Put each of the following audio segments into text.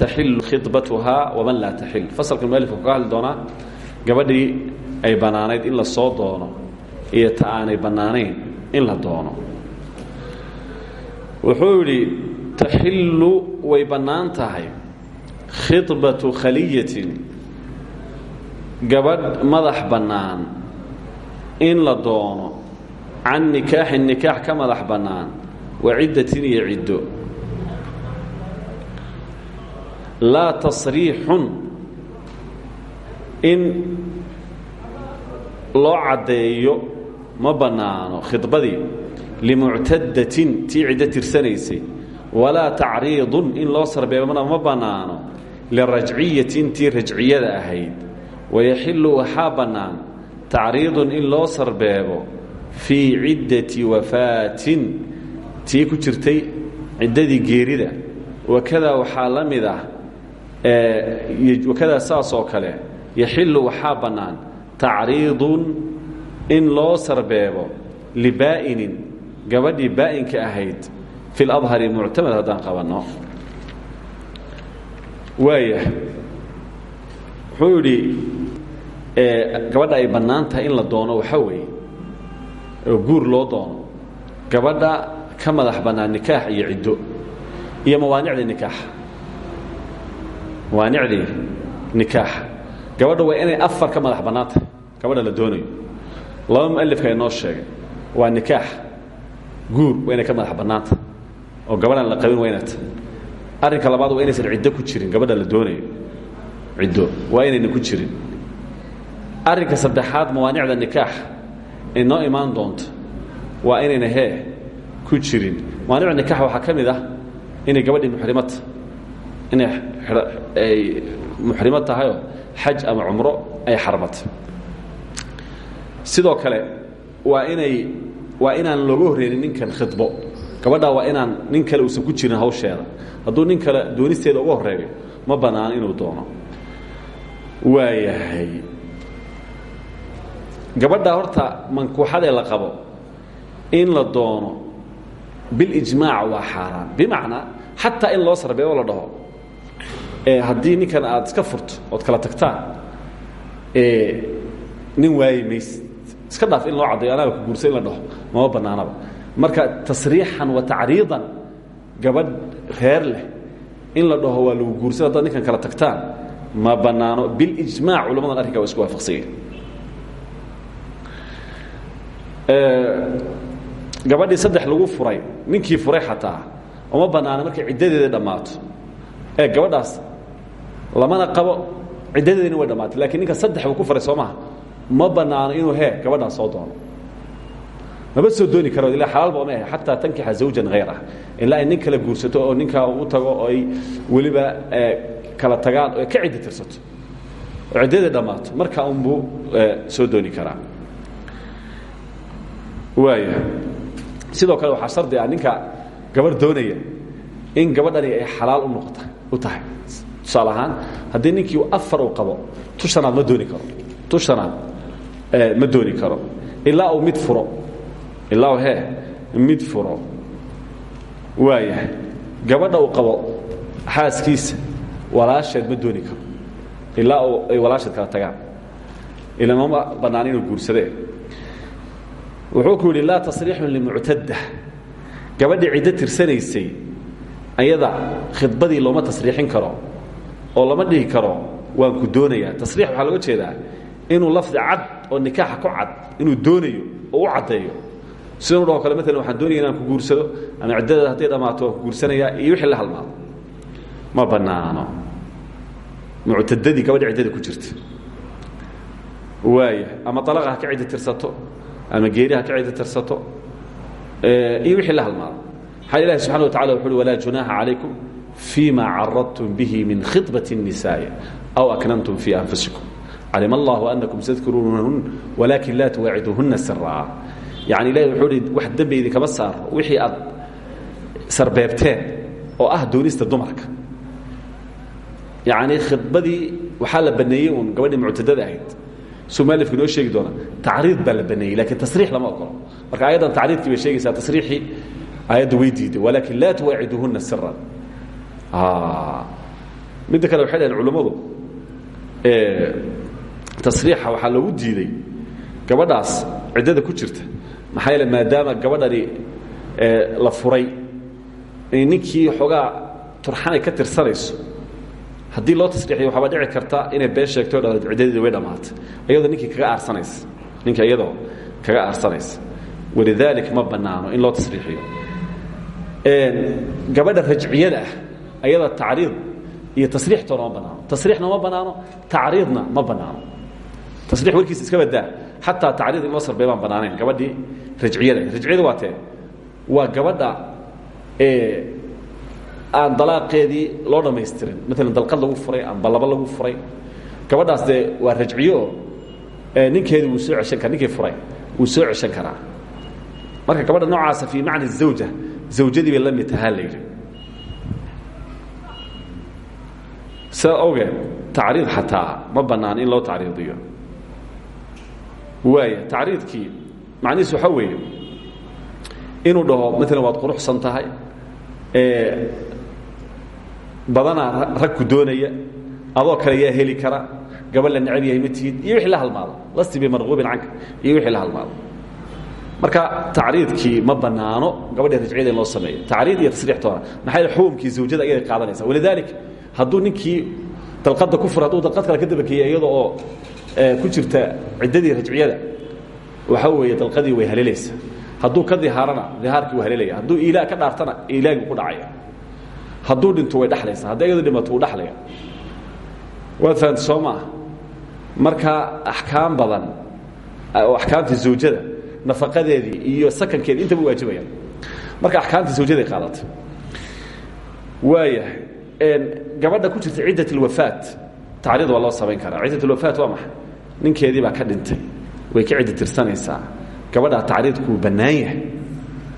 taxilu khidbatuhaa waman laa taxil fasalka mualifka kaga hadli doonaa gabadhii ay bannaanayd in la soo doono iyo ta aanay bannaanayn in la doono wuxuu yidhi taxillu way bannaan tahay khidbatu khaliyatin gabadh madax bannaan in la doono can nikaaxin nikaax ka madax bannaan wa iyo ciddo laa tasriixun in loo caddeeyo ma bannaano khidbadii limuctadatin tii ciddo tirsanaysay walaa tacriidun in loo sarbeebana ma bannaano lirajciyatin tii rajciyada ahayd wayaxillu waxaa bannaan tacriidun in loo sarbeebo fii ciddati wafaatin tii ku jirtay ciddadii geerida wakadaa waxaa la mid ah wakadaa saas oo kale yaxilu waxaa bannaan tacriidun in loo sarbeebo libaa'inin gabadhii baa'inka ahayd fi ladhari muctamad haddaan qabanno. Waaya wuxuu yidhi gabadha ay bannaan in la doono waxaa weeye guur loo doono. Gabadha ka madax bannaan nikaax iyo ciddo iyo mawaanicda nikaaxa maanicdii nikaaxa gabadha waa inay afar ka madax bannaan tahay gabadha la doonayo. Laba mualifka inoo sheegay waa nikaax. Guur waa inay ka madax bannaan oo gabadhaan la qabin waa arrinka labaad waa inaysan ciddo ku jirin. Gabadha la doonayo. Ciddo waa inayna ku jirin. Arrinka saddexaad mawaanicda nikaax. Inoo imaan doonto waa inayna hee ku jirin. Mawaanicda nikaax waxaa ka ah inay gabadhii muxrimata inay ay muxrimo tahayoo xaj ama cumro ay xarmatay sidoo kale waa inay waa inaan looga horreynin ninkan khidbo. Gabadhaa waa inaan nin kale uusan ku jirin hawsheeda. Hadduu nin kale doonisteeda uga horreeyo ma bannaano inuu doono. Waayahay. Gabadha horta mankuuxadee la qabo in la doono bilijmaac waa xaaraan. Bimacnaa xataa in loo sarbeebo la dhaho haddii ninkan aad iska furto ood kala tagtaan nin waayi mays iska dhaaf in loo caddayo anaga ku guursa in la dhaho mama bannaanaba marka tasriixan wa tacriidan gabadh reer leh in la dhaho waa lagu guursada haddaad ninkan kala tagtaan ma bannaano bilijmaac culamadan arrinka waa isku waafaqsanya. Gabadhii saddex lagu furay ninkii furay xataa uma bannaano markay ciddadeeda dhammaato ee gabadhaas lamana qabo ciddadeedina way dhammaatay lakiin ninka saddex buu ku faray soo maha ma bannaano inuu hee gabadhaas soo doono. Maba soo dooni karo ila xalaalba oma ahe xataa tankixa zawjan hayrah ilaa ay nin kala guursato oo ninkaa u tago oo ay weliba kala tagaan oo ay ka ciddi tirsato. Oo ciddadeeda dhammaato. Markaa unbuu soo dooni karaa. Waaya sidoo kale waxaa shardi ah ninka gabarh doonaya in gabadhani ay xalaal u noqota u tahay tusaale ahaan ninkii afar uu qabo tushanaad ma dooni karo. Tushanaad ma dooni karo. Ilaa uu mid furo. Ilaa hee mid furo. Waayahay. Gabadha uu qabo xaaskiisa walaasheed ma dooni karo. Ilaa uu ay walaasheed kala tagaan. Ila mama bannaan inuu guursadee? Wuxuu ku yidhi laa tasriixun limuctadda. Gabadhii ciddo tirsanaysay ayada khidbadii looma tasriixin karo oo lama dhihi karo waan ku doonayaa. Tasriix waxaa looga jeedaa inuu lafdi cad oo nikaaxa ku cad inuu doonayo oo u caddeeyo. Sidanu dhaho kale maalan waxaan doonaya inaan ku guursado ama ciddada hadday dhammaato waan ku guursanayaa iyo wixii la halmaado ma bannaano. Muctadadii gabadhi ciddada ku jirta. Waaya ama alaqa ha ka ciddi tirsato ama geeri ha ka ciddi tirsato iyo wixii la halmaado maxaa ilahi subxana wa tacala wuxu uhi walaa junaaxa calaykum فيma caradتm bه min khiطbaة النisاء أو أknntm في أنfusiكم calm الlah أنكم تذkuruunahun wlakin la twaaciduhuna sirا yani ilahi wuxuu hi wax dembi idinkama saaro wixii aad sarbeebteen oo ah doonista dumarka yani khidbadii waxaa la baneeyey uun gabadhii muctadada ahayd suu malifku inoo sheegi doona tacriid baa la baneeyey lakin tasriix lama ogolo marka ayaddan tacriidkii bay sheegaysaa tasriixii ayadda way diiday walakin laa twaaciduhuna siran midda kale waxay dhaheen culummadu tasriixa waxaa loogu diiday gabadhaas ciddada ku jirta. Maxaa yeele maadaama gabadhani la furay ninkii xoogaa turxanay ka tirsanayso haddii loo tasriixiyo waxaaba dhici karta inay been sheegto o dhahdo ciddadeedi way dhammaatay. Iyadoo ninkii kaga aarsanaysa ninka iyadoo kaga aarsanaysa. Walidalik ma bannaano in loo tasriixiyo. Gabadha rajciyada ah ayada tacriid iyo tasriixtoona ma bannaano tasriixna ma bannaano tacriidna ma bannaano tasriix warkiisa iska badaa xataa tacriid in loo sarbey baan bannaanayn gabadhii rajciyada. Rajciyada waa tee waa gabadha aan dalaaqeedii loo dhammaystirin maalan dalqad lagu furay amba laba lagu furay. Gabadhaas dee waa rajciyo ninkeedi wuu soo ceshan kara ninkii furay wuu soo ceshan karaa. Marka gabadha noocaasa fii macna zawja. Zawjadii bay la mid tahaa la yidhi sidaa awgeed tacriid xataa ma bannaan in loo tacriidiyo. Waaya tacriidkii macnihiis waxaa weeye inuu dhaho maalan waad quruxsan tahay badanaa rag ku doonaya adoo kale yaa heli kara gabadh la necab yahay ma tihid iyo wixii la halmaado lasti bimarquubin canka iyo wixii la halmaado marka tacriidkii ma bannaano gabadha rajciyada in loo sameeyo. Tacriid iyo tasriix toona maxaa xukumkii zawjada ayay qaadanaysa walidalik hadduu ninkii dalqadda ku fura hadduu dalqad kale ka dabakeeya iyada oo ku jirta ciddadii rajciyada waxaa weeye dalqadii way haleelaysa hadduu ka dihaarana dihaarkii waa haleelaya hadduu iilaa ka dhaartana iilaagii ku dhacaya. Hadduu dhinto way dhexlaysa hadday iyadu dhimato wuu dhexlaya waad fahamta soo maa marka axkaam badan oo axkaamta zawjada nafaqadeedii iyo sakankeedii intaba waajibayaan marka axkaamta zawjaday qaadatay waayahay gabadha ku jirta ciddat اlwafaat tacriid waa loo samayn karaa ciddat اlwafaat waa maxay ninkeedii baa ka dhintay way ka ciddi tirsanaysaa gabadhaa tacriidkuu bannaan yahay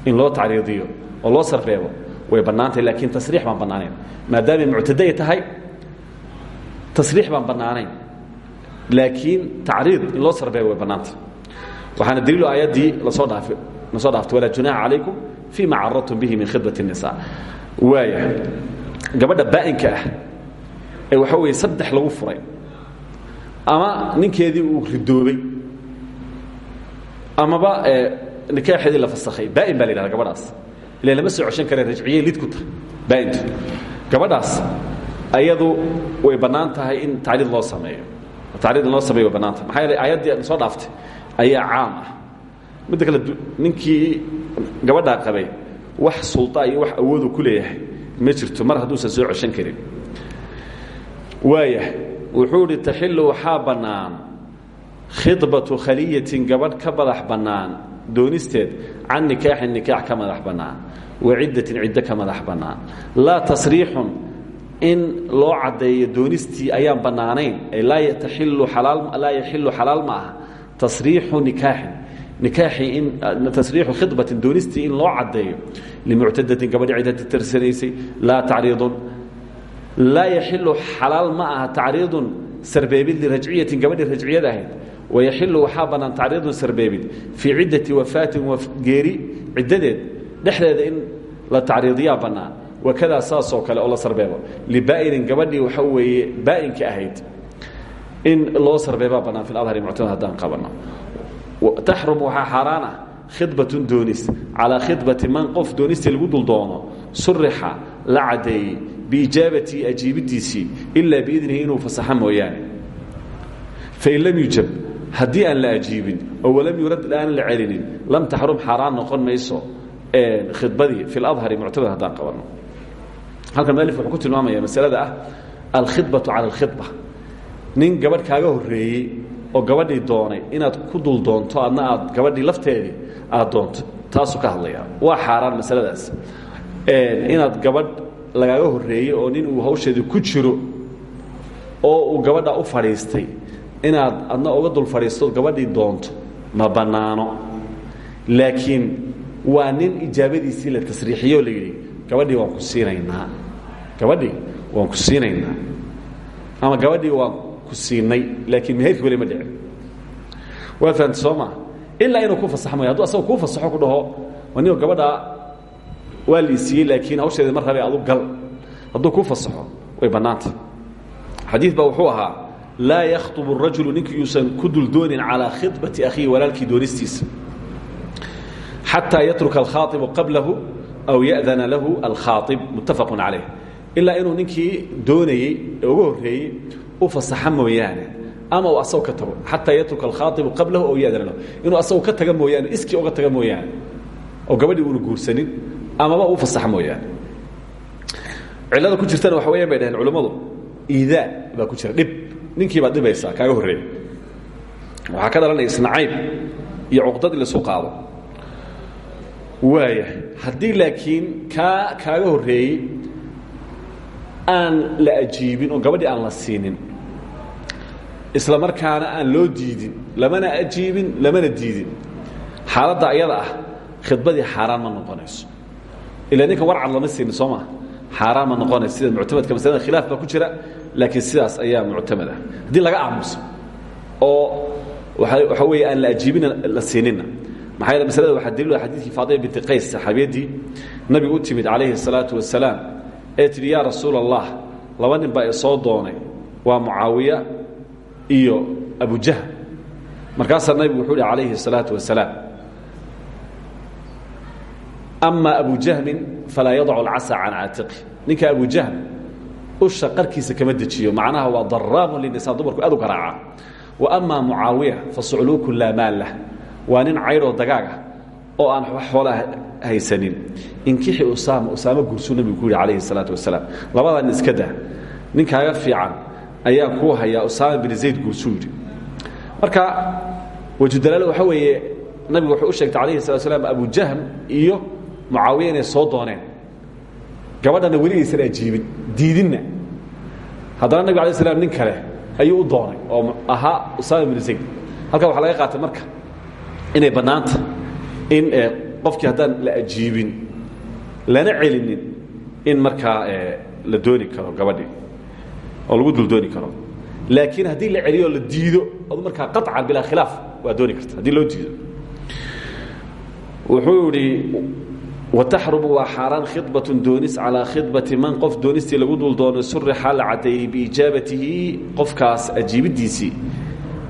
in loo tacriidiyo oo loo sarbeebo way bannaantahay laakiin tasriix baan bannaanayn maadaamay muctado ay tahay tasriix baan bannaanayn laakiin tacriid in loo sarbeebo way bannaantay waxaana daliilu aayaddii lasoo dhaafi lasoo dhaaftay walaa junaaxa calaykum fii ma caradtum bihi min khidbat الnisaa waaya gabadha baa'inka ah ee waxaa weeye saddex lagu furay ama ninkeedii uu ridoobay amaba nikaaxeedii la fasakhay baa'in baa la yidhahda gabadhaas. Ila lama soo ceshan kare rajciyey lid ku tahay baa'intu gabadhaas ayadu way bannaan tahay in tacriid loo sameeyo. Tacriid in loo sameeyo way bannaan tahay. Maxaa yeele aayaddii soo dhaaftay ayaa caam ah. Midda kale ninkii gabadhaa qabay wax sulta iyo wax awoodu ku leeyahay ma jirto mar hadduusan soo ceshan karin. Waaya wuxuu idhi taxilu waxaa bannaan. Khidbatu khaliyatin gabadh ka madax bannaan. Doonisteed can nikaaxin nikaax ka madax bannaan. Wa ciddatin ciddo ka madax bannaan. Laa tasriixun in loo caddeeyo doonistii ayaan bannaanayn. Ay laa taxilu alaal laa yaxilu xalaal ma aha. Tasriixu nikaaxii in tasriixu khidbatin doonistii in loo caddeeyo limuctadatin gabadhi ciddati tirsanaysay laa tacriidun laa yaxilu xalaal ma aha tacriidun sarbeebid lirajciyatin gabadhii rajciyada ahayd wayaxilu waxaa bannaan tacriidun sarbeebid fii ciddati wafaatin geeri ciddadeed dhexdeeda in la tacriidiyaa bannaan wakadaa saasoo kale oo la sarbeebo. Libaa'inin gabadhii waxa weeye baa'inka ahayd in loo sarbeebaa bannaan fi adhari muctamad haddaan qabanno taxrum waxaa xaaraan ah khidbatun doonis calaa khidbati man qof doonistii lagu dul doono surixa la caddeeyey biijaabatii ajiibidiisii ilaa biidnihi inuu fasaxo mooyaane fain lam yujab haddii aan la ajiibin oo walam yurad aan la celinin lam taxrum xaaraan noqon mayso khidbadii fi ladhari muctamad haddaan qabanno halkan mualif wuxuu ku tilmaamaya masalada ah alkhidbatu cala alkhidba nin gabadh kaaga horreeyey oo gabadhii doonay inaad ku dul doonto adna aad gabadhii lafteedii aad doonto taasuu ka hadlaya. Waa xaaraan masaladaas. Inaad gabadh lagaaga horreeyey oo nin uu hawsheedii ku jiro oo uu gabadha u fadhiistay inaad adna uga dul fadhiistood gabadhii doonto ma bannaano. Laakiin waa nin ijaabadiisii la tasriixiyo o la gabadhii waan ku siinaynaa. Gabadhii waan ku siinaynaa. Ama gabadhii waan ku siinay laakiin meherkii weli ma dhicin waa fahamta soo maa ilaa inuu ku fasax mooya hadduu asaga kuu fasaxo ku dhaho anigo gabadhaa waa liisiiyey laakiin hawsheeda mar rabe adu gal hadduu kuu fasaxo way bannaantay xadiid baa wuxuu ahaa laa yakhطب الrajulu ninkii yuusan ku duldoonin calىa khiطbati akhiihi walaalkii doonistiisa xatىa yatruka alkhaaطibu qablahu aw ya'dana lahu alkhaaطib muttafaq calayh ilaa inuu ninkii doonayey ee uga horreeyey u fasaxa mooyaane ama uu asagu ka tago xataa yatruka alkhaaطibu qablahu aw ya'dana lahu. Inuu asagu ka taga mooyaane iskii uga taga mooyaane oo gabadhii uuna guursanin amaba uu fasaxa mooyaane. Cillada ku jirtana waxa weyan bay dhaheen culimmadu iidaa baa ku jira dhib. Ninkii baad dhibaysaa kaaga horreeya waxaa ka dhalanaya isnacayb iyo cuqdad in laisu qaado. Waaya haddii laakiin kaa kaaga horreeyey aan la ajiibin oo gabadhii aan la siinin isla markaana aan loo diidin lamana ajiibin lamana diidin xaaladda ayada ah khidbadii xaaraan ma noqonayso. Ilaa ninkan warcad lama siinin soo maa xaaraan ma noqonayso sida muctamadka masalada khilaaf baa ku jira laakiin sidaas ayaa muctamad ah. Haddii laga aamuso oo waxa weeye aan la ajiibina la siinina. Maxaa yeele masalada waxaa daliil xadiidkii faatima binti qays saxaabiyaddii nabigu u timid calayhi الsalaatu wasalaam ee tidhi yaa rasuula allah laba nin baa isoo doonay waa mucaawiya iyo abujahl markaasaa nabigu wuxuu hi calayhi الsalaatu wasalaam ama abu jahmin falaa yadacu alcasa can caatiqi ninka abu jahm usha qarkiisa kama dejiyo macnaha waa daraamun linisaa dumarku aad u garaaca. Wa ama mucaawiya fa sucluukun laa maal lah. Waa nin caydhoo dagaaga oo aan xoolaa haysanin. Inkixi usaama usaamo guursuu nabigu ku yidhi calayhi salaatu wasalaam. Labadaa nin iska dah ninkaaga fiican ayaa kuu hayaa usaama bin zayd guursuu yidhi marka wajudalaalo waxa weeye nabigu wuxuu u sheegtay calayhi salatu slam abu jahm iyo mucaawiya inay soo dooneen. Gabadhana weli aysan ajiibin diidinna. Haddana nabig alay slam nin kale ayuu u doonay oo ahaa usaama bin zayd. Halkaa waxaa laga qaatay marka inay bannaanta in qofkii haddaan la ajiibin lana celinin in markaa la dooni karo gabadhii oo lagu dul dooni karo. Laakiin haddii la celiyo la diido adu markaa qaطcan bilaa khilaaf waa dooni karta haddii loo diido. Wuxuu idhi wataxrumu waa xaaraan khidbatun doonis calaa khidbati man qof doonistii lagu dul doono surixa la caddeeyey biijaabatihi qofkaas ajiibidiisii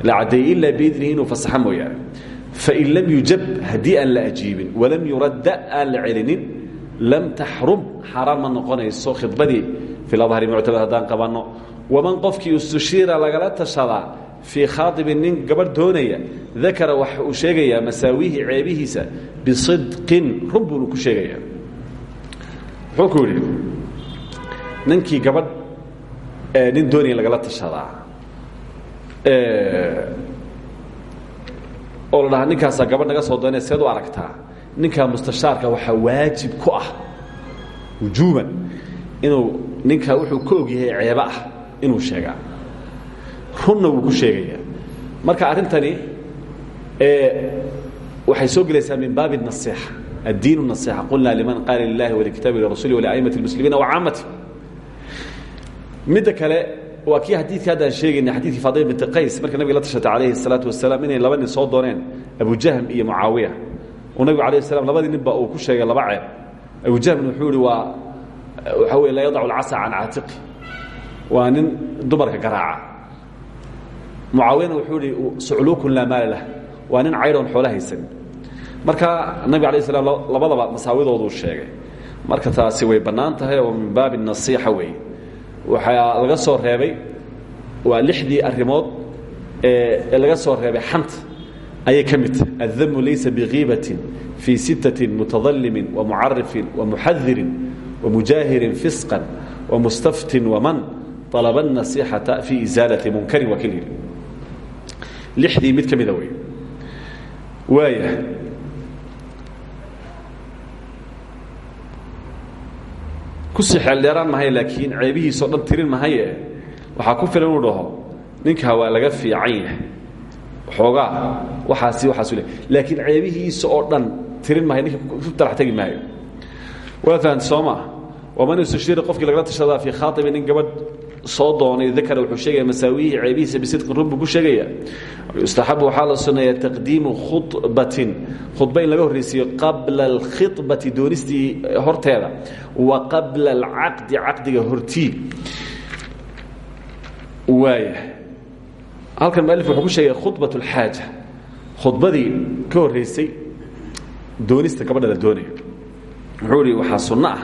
la caddeeyey ilaa biidnihi inuu fasaxa mooyaane. Fain lam yujab haddii la ajiibin walam yuradda aan la celinin lam taxrum xaaraan ma noqonayso khidbadii. Fi adhari muctamad haddaan qabanno waman qofkii istushiira lagala tashadaa fii khaaibin nin gabadh doonaya dakara waxa uu sheegayaa masaawiihi ceebihiisa bisidqin run buunu ku sheegayaa wuxuu ku yidhi ninkii nin doonaya lagala tashadaa oo la dhahaa ninkaasaa naga soo doonaya seed aragtaa ninkaa mustashaarka waxaa waajib ku ah wujuuban inuu ninkaa wuxuu ka ogyahay ceebo ah inuu sheegaa runna wuu ku sheegayaa marka arrintani waxay soo gelaysaa min baabi النaصيحة الdiin النaصيحة qulna liman qaala lilahi walikitabi lirasuli waliأئmaة الmuslimiina وcaamati midda kale waa kii xadiidka haddaan sheegayna xadidkii faadima binti qays marka nabiga la tashatay calayhi الsalaaةu wasalaam inay laba nin soo dooneen abujahm iyo mucaawiya uu nabigu alayه الslam labadii ninba uu ku sheegay laba ceeb abujahmn wuxuu ihi waa waxaa wey laa yadacu اlcasa can caatiqi waa nin dumarka garaaca. Mucaawiyana wuxuu ihi sucluukun laa maala lah. Waa nin caydhoon xoola marka nabig alay slam labadaba masaawidooduu sheegay. Marka taasi way bannaan oo min baabi nasiixa weeye waxaa laga soo reebay waa lixdii arrimood ee laga soo reebay xanta ayay ka mid tahay. Addamu laysa bikiibatin fii sittatin mutadalimin wamucarifin wamuxadirin wamujaahirin fisqan wamustaftin waman alaba الnasiixata fii isaalati munkarin waa kelyidhi lixdii mid ka mida wey waaya kusii xeeldheeraan mahay laakiin ceebihiisao dhan tirin mahaye waxaa ku filan inuu dhaho ninkaa waa laga fiican yahay xoogaa waxaasi waxaasu le laakiin ceebihiisa oo dhan tirin mahay ninka ku talax tegi maayo waa fahamta soo maa waman istashiri qofkii lagala tashadaa fii khaaطibi nin gabadh soo doonay dakara wuxuu sheegaya masaawiyihi ceebihiisa bisidqin run ku sheegaya. Yustaxabu waxaa la sunneeya taqdiimu khudbatin. Khudba in laga horreysiiyo qabla alkhibati doonistii horteeda wa qabla alcaqdi caqdiga hortii. Waaya halkan mualif wuxuu ku sheegaya khudbat اlxaaja khudbadii ka horreysay doonista gabadha doonayo. Wuxuu ihi waxaa ah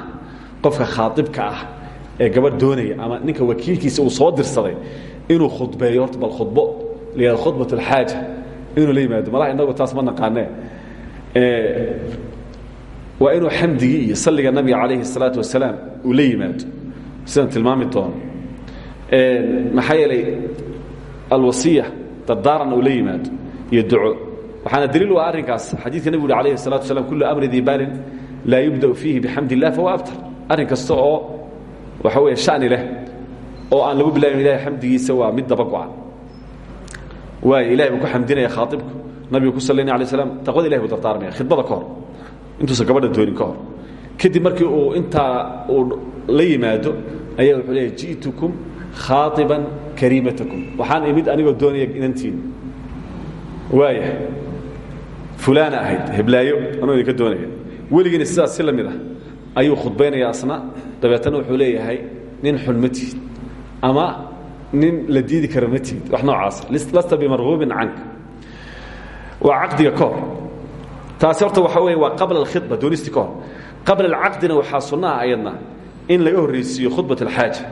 qofka khaaibka ah ee gabadh doonaya ama ninka wakiilkiisa uu soo dirsaday inuu khudbeeyo horta bal khudbo la khudbat اlxaaja inuu la yimaado malaha inagu taas ma naqaanee waa inuu xamdigii iyo salliga nabiga calayhi الsalaatu wasalaam uu la yimaado sidaan tilmaami doono maxaa yeelay alwasiya dardaaran uu la yimaado iyo duco waxaana daliil u ah arrinkaas xadiidka nebigu uri alayhi الsalatu waslam kullu amri dii baalin laa yubda'u fiihi bixamd illah fahuwa abtar arrin kasta oo waxa weeye shani leh oo aan lagu bilaabin ilahay xamdigiisa waa mid daba go-an waayo ilahay buu ku xamdinaya khaaibku nabigu ku sallayna alay slam taqwada ilahi buu dardaarmaya khidbada ka hor. Intuusan gabadha doonin ka hor. Kadib markii uu intaa uu la yimaado ayaa wuxuu leeya ji'tukum khaaiban kariimatakum. Waxaan imid anigoo doonaya inantiin. Waaya fulaana ahayd heblaayo anoo idinka doonaya. Weligiina sidaas si la mid ah ayuu khudbaynaya asna dabeetana wuxuu leeyahay nin xun ma tihid ama nin la diidi kara ma tihid wax noocaas lasta bimarhuubin canka. Waa caqdiga ka hor. Taasi horta waxaa weeye waa qabla alkhidba doonisti ka hor. Qabla alcaqdina waxaa sunnaha ayadna in laga horreysiiyo khudbat alxaaja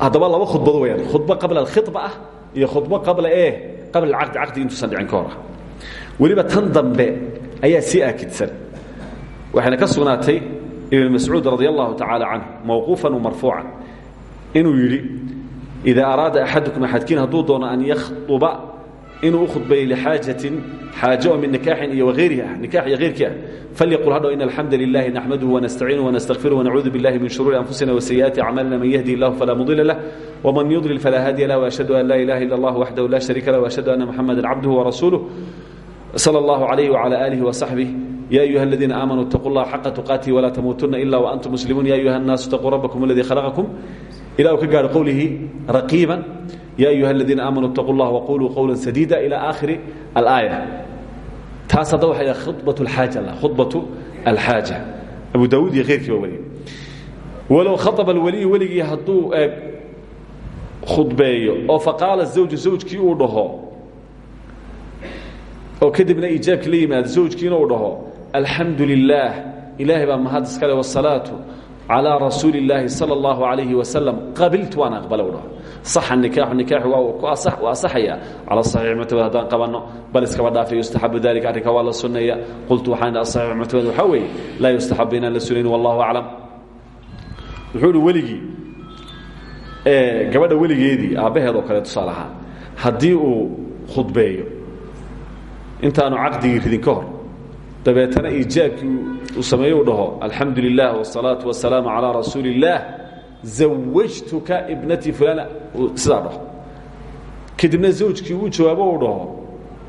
haddaba laba khudbado weyaan khudbo qabla alkhidba ah iyo khudbo qabla e qabla alcaqdi caqdigi intuusan dhicin ka hor ah. Weliba tan dambe ayaa sii aakidsan waxayna ka sugnaatay ibn mascuud radi allahu tacaala canhu mawquufan marfuucan inuu yidhi idaa araada axadukum axadkiin hadduu doono an yakhduba inuu u khudbeeyo lixaajatin xaaje oo min nikaaxin iyo wahayrihi ah nikaax iyo hayrkii ah falyaqul hadhow in alxamda lilahi naxmaduhu wanastaciinuhu wanastakfiruh wanacuudu billahi min shuruuri anfusina wasayi'aati acmaalina man yahdi illahu falaa mudila lah wman yudlil falaa haadiya lah وashhadu an laa ilaha ila اllah waxdahu la shariika lah وashhadu anna muxamada cabduhu warasuuluh slى اllah عalayh وعalى آlih وصaxbih ya ayuha اladiina aamanuu اtaquu اllaha xaqa tuqaatihi walaa tamuutuna ila وantum muslimuun ya ayuha الnaasu اtaquu rabbakum اladii khalaqakum ila uu ka gaaro qowlihi raqiiban ya ayuha اladiina aamanuu اtaquu اllah waquluu qowla sadiida ilى aakhiri اlaaya taas hadda waxay khudbaة اlxaaja khudbaة alxaaja abu daawuud iyo keyrkii ba weliye walow khaطba اlwaliyu weligii hadduu khudbeeyo oo faqaala zawju zawjkii uu dhaho oo kadibna iijaabkii la yimaado zawjkiina uu dhaho alxamdu lilaah ilaahay baa mahad iskale wasalaatu calىa rasuuli اllaahi salى اllahu alayhi wasalam qabiltu waan aqbala u dhaho saxa nikaaxu nikaaxu waa ku waa asaxaya cala saxiix muctamad haddaan qabanno bal iskaba dhaafay yustaxabu dalika arrinka waa la sunneeya qultu waxaan asaxiix muctamad waxaa weeye laa yustaxabu inaan la sunayn wallahu aclam wuxuu ihi weligii gabadha weligeedii aabbaheed oo kale tusaale ahaan haddii uu khudbeeyo intaanu caqdigii ridin ka hor dabeetana ijaabkii uu sameeye u dhaho alxamdu lilah wsalaau wasalaamu calaa rasuuli illaah zawajtuka ibnatii fulana. Sidaa dhaho. Kadibna zawjkii uu jawaabo u dhaho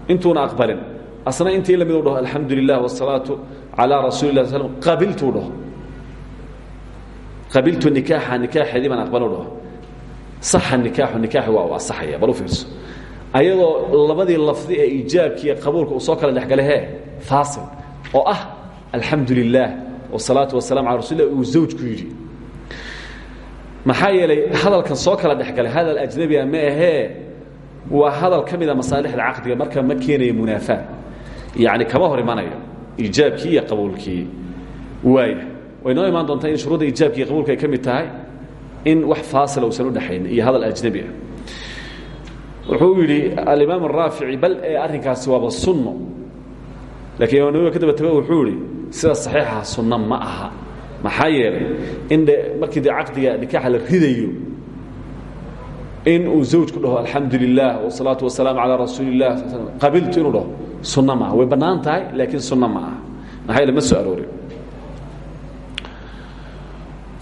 intuuna aqbalin. Asna intii la mid u dhaho alxamdu lilah wsalaatu calaa rasuuli lah sl qabiltuu dhaho. Qabiltu nikaaxa nikaaxeedii baan aqbal u dhaho. Saxa nikaaxu nikaaxi waa uu asaxaya bal u fiirso. Ayadoo labadii lafdi ee ijaabkiiyo qabuulka uu soo kala dhexgalay hee faasil oo ah alxamdu lilah wsalaatu wasalam ala rasul uu zawjku yidhi. Maxaa yeelay hadalkan soo kala dhexgalay hadal ajnabia ma ahee waa hadal ka mida masaalixda caqdiga marka ma keenayo munaafaad. Yani kama hor imanayo iijaabkii iyo qabuulkii. Waaya way noo imaan doontaa in shuruudda iijaabki iyo qabuulka ay ka mid tahay in wax faasila uusan udhexayn iyo hadal ajnabi ah. Wuxuu yidhi alimaam araafici bal ee arrinkaasi waaba sunno lakiin imaam nawowi ka daba tago wuxuu yihi sida saxiixa sunno ma aha. Maxaa yeelay in de markii dee caqdiga nikaaxa la ridayo in uu zawjku dhaho alxamdu lilah wsalaatu wasalaamu calaa rasuuli illah qabiltu inuu dhaho sunno maaha way bannaan tahay laakiin sunno ma aha. Maxaa yeele ma soo aroorin.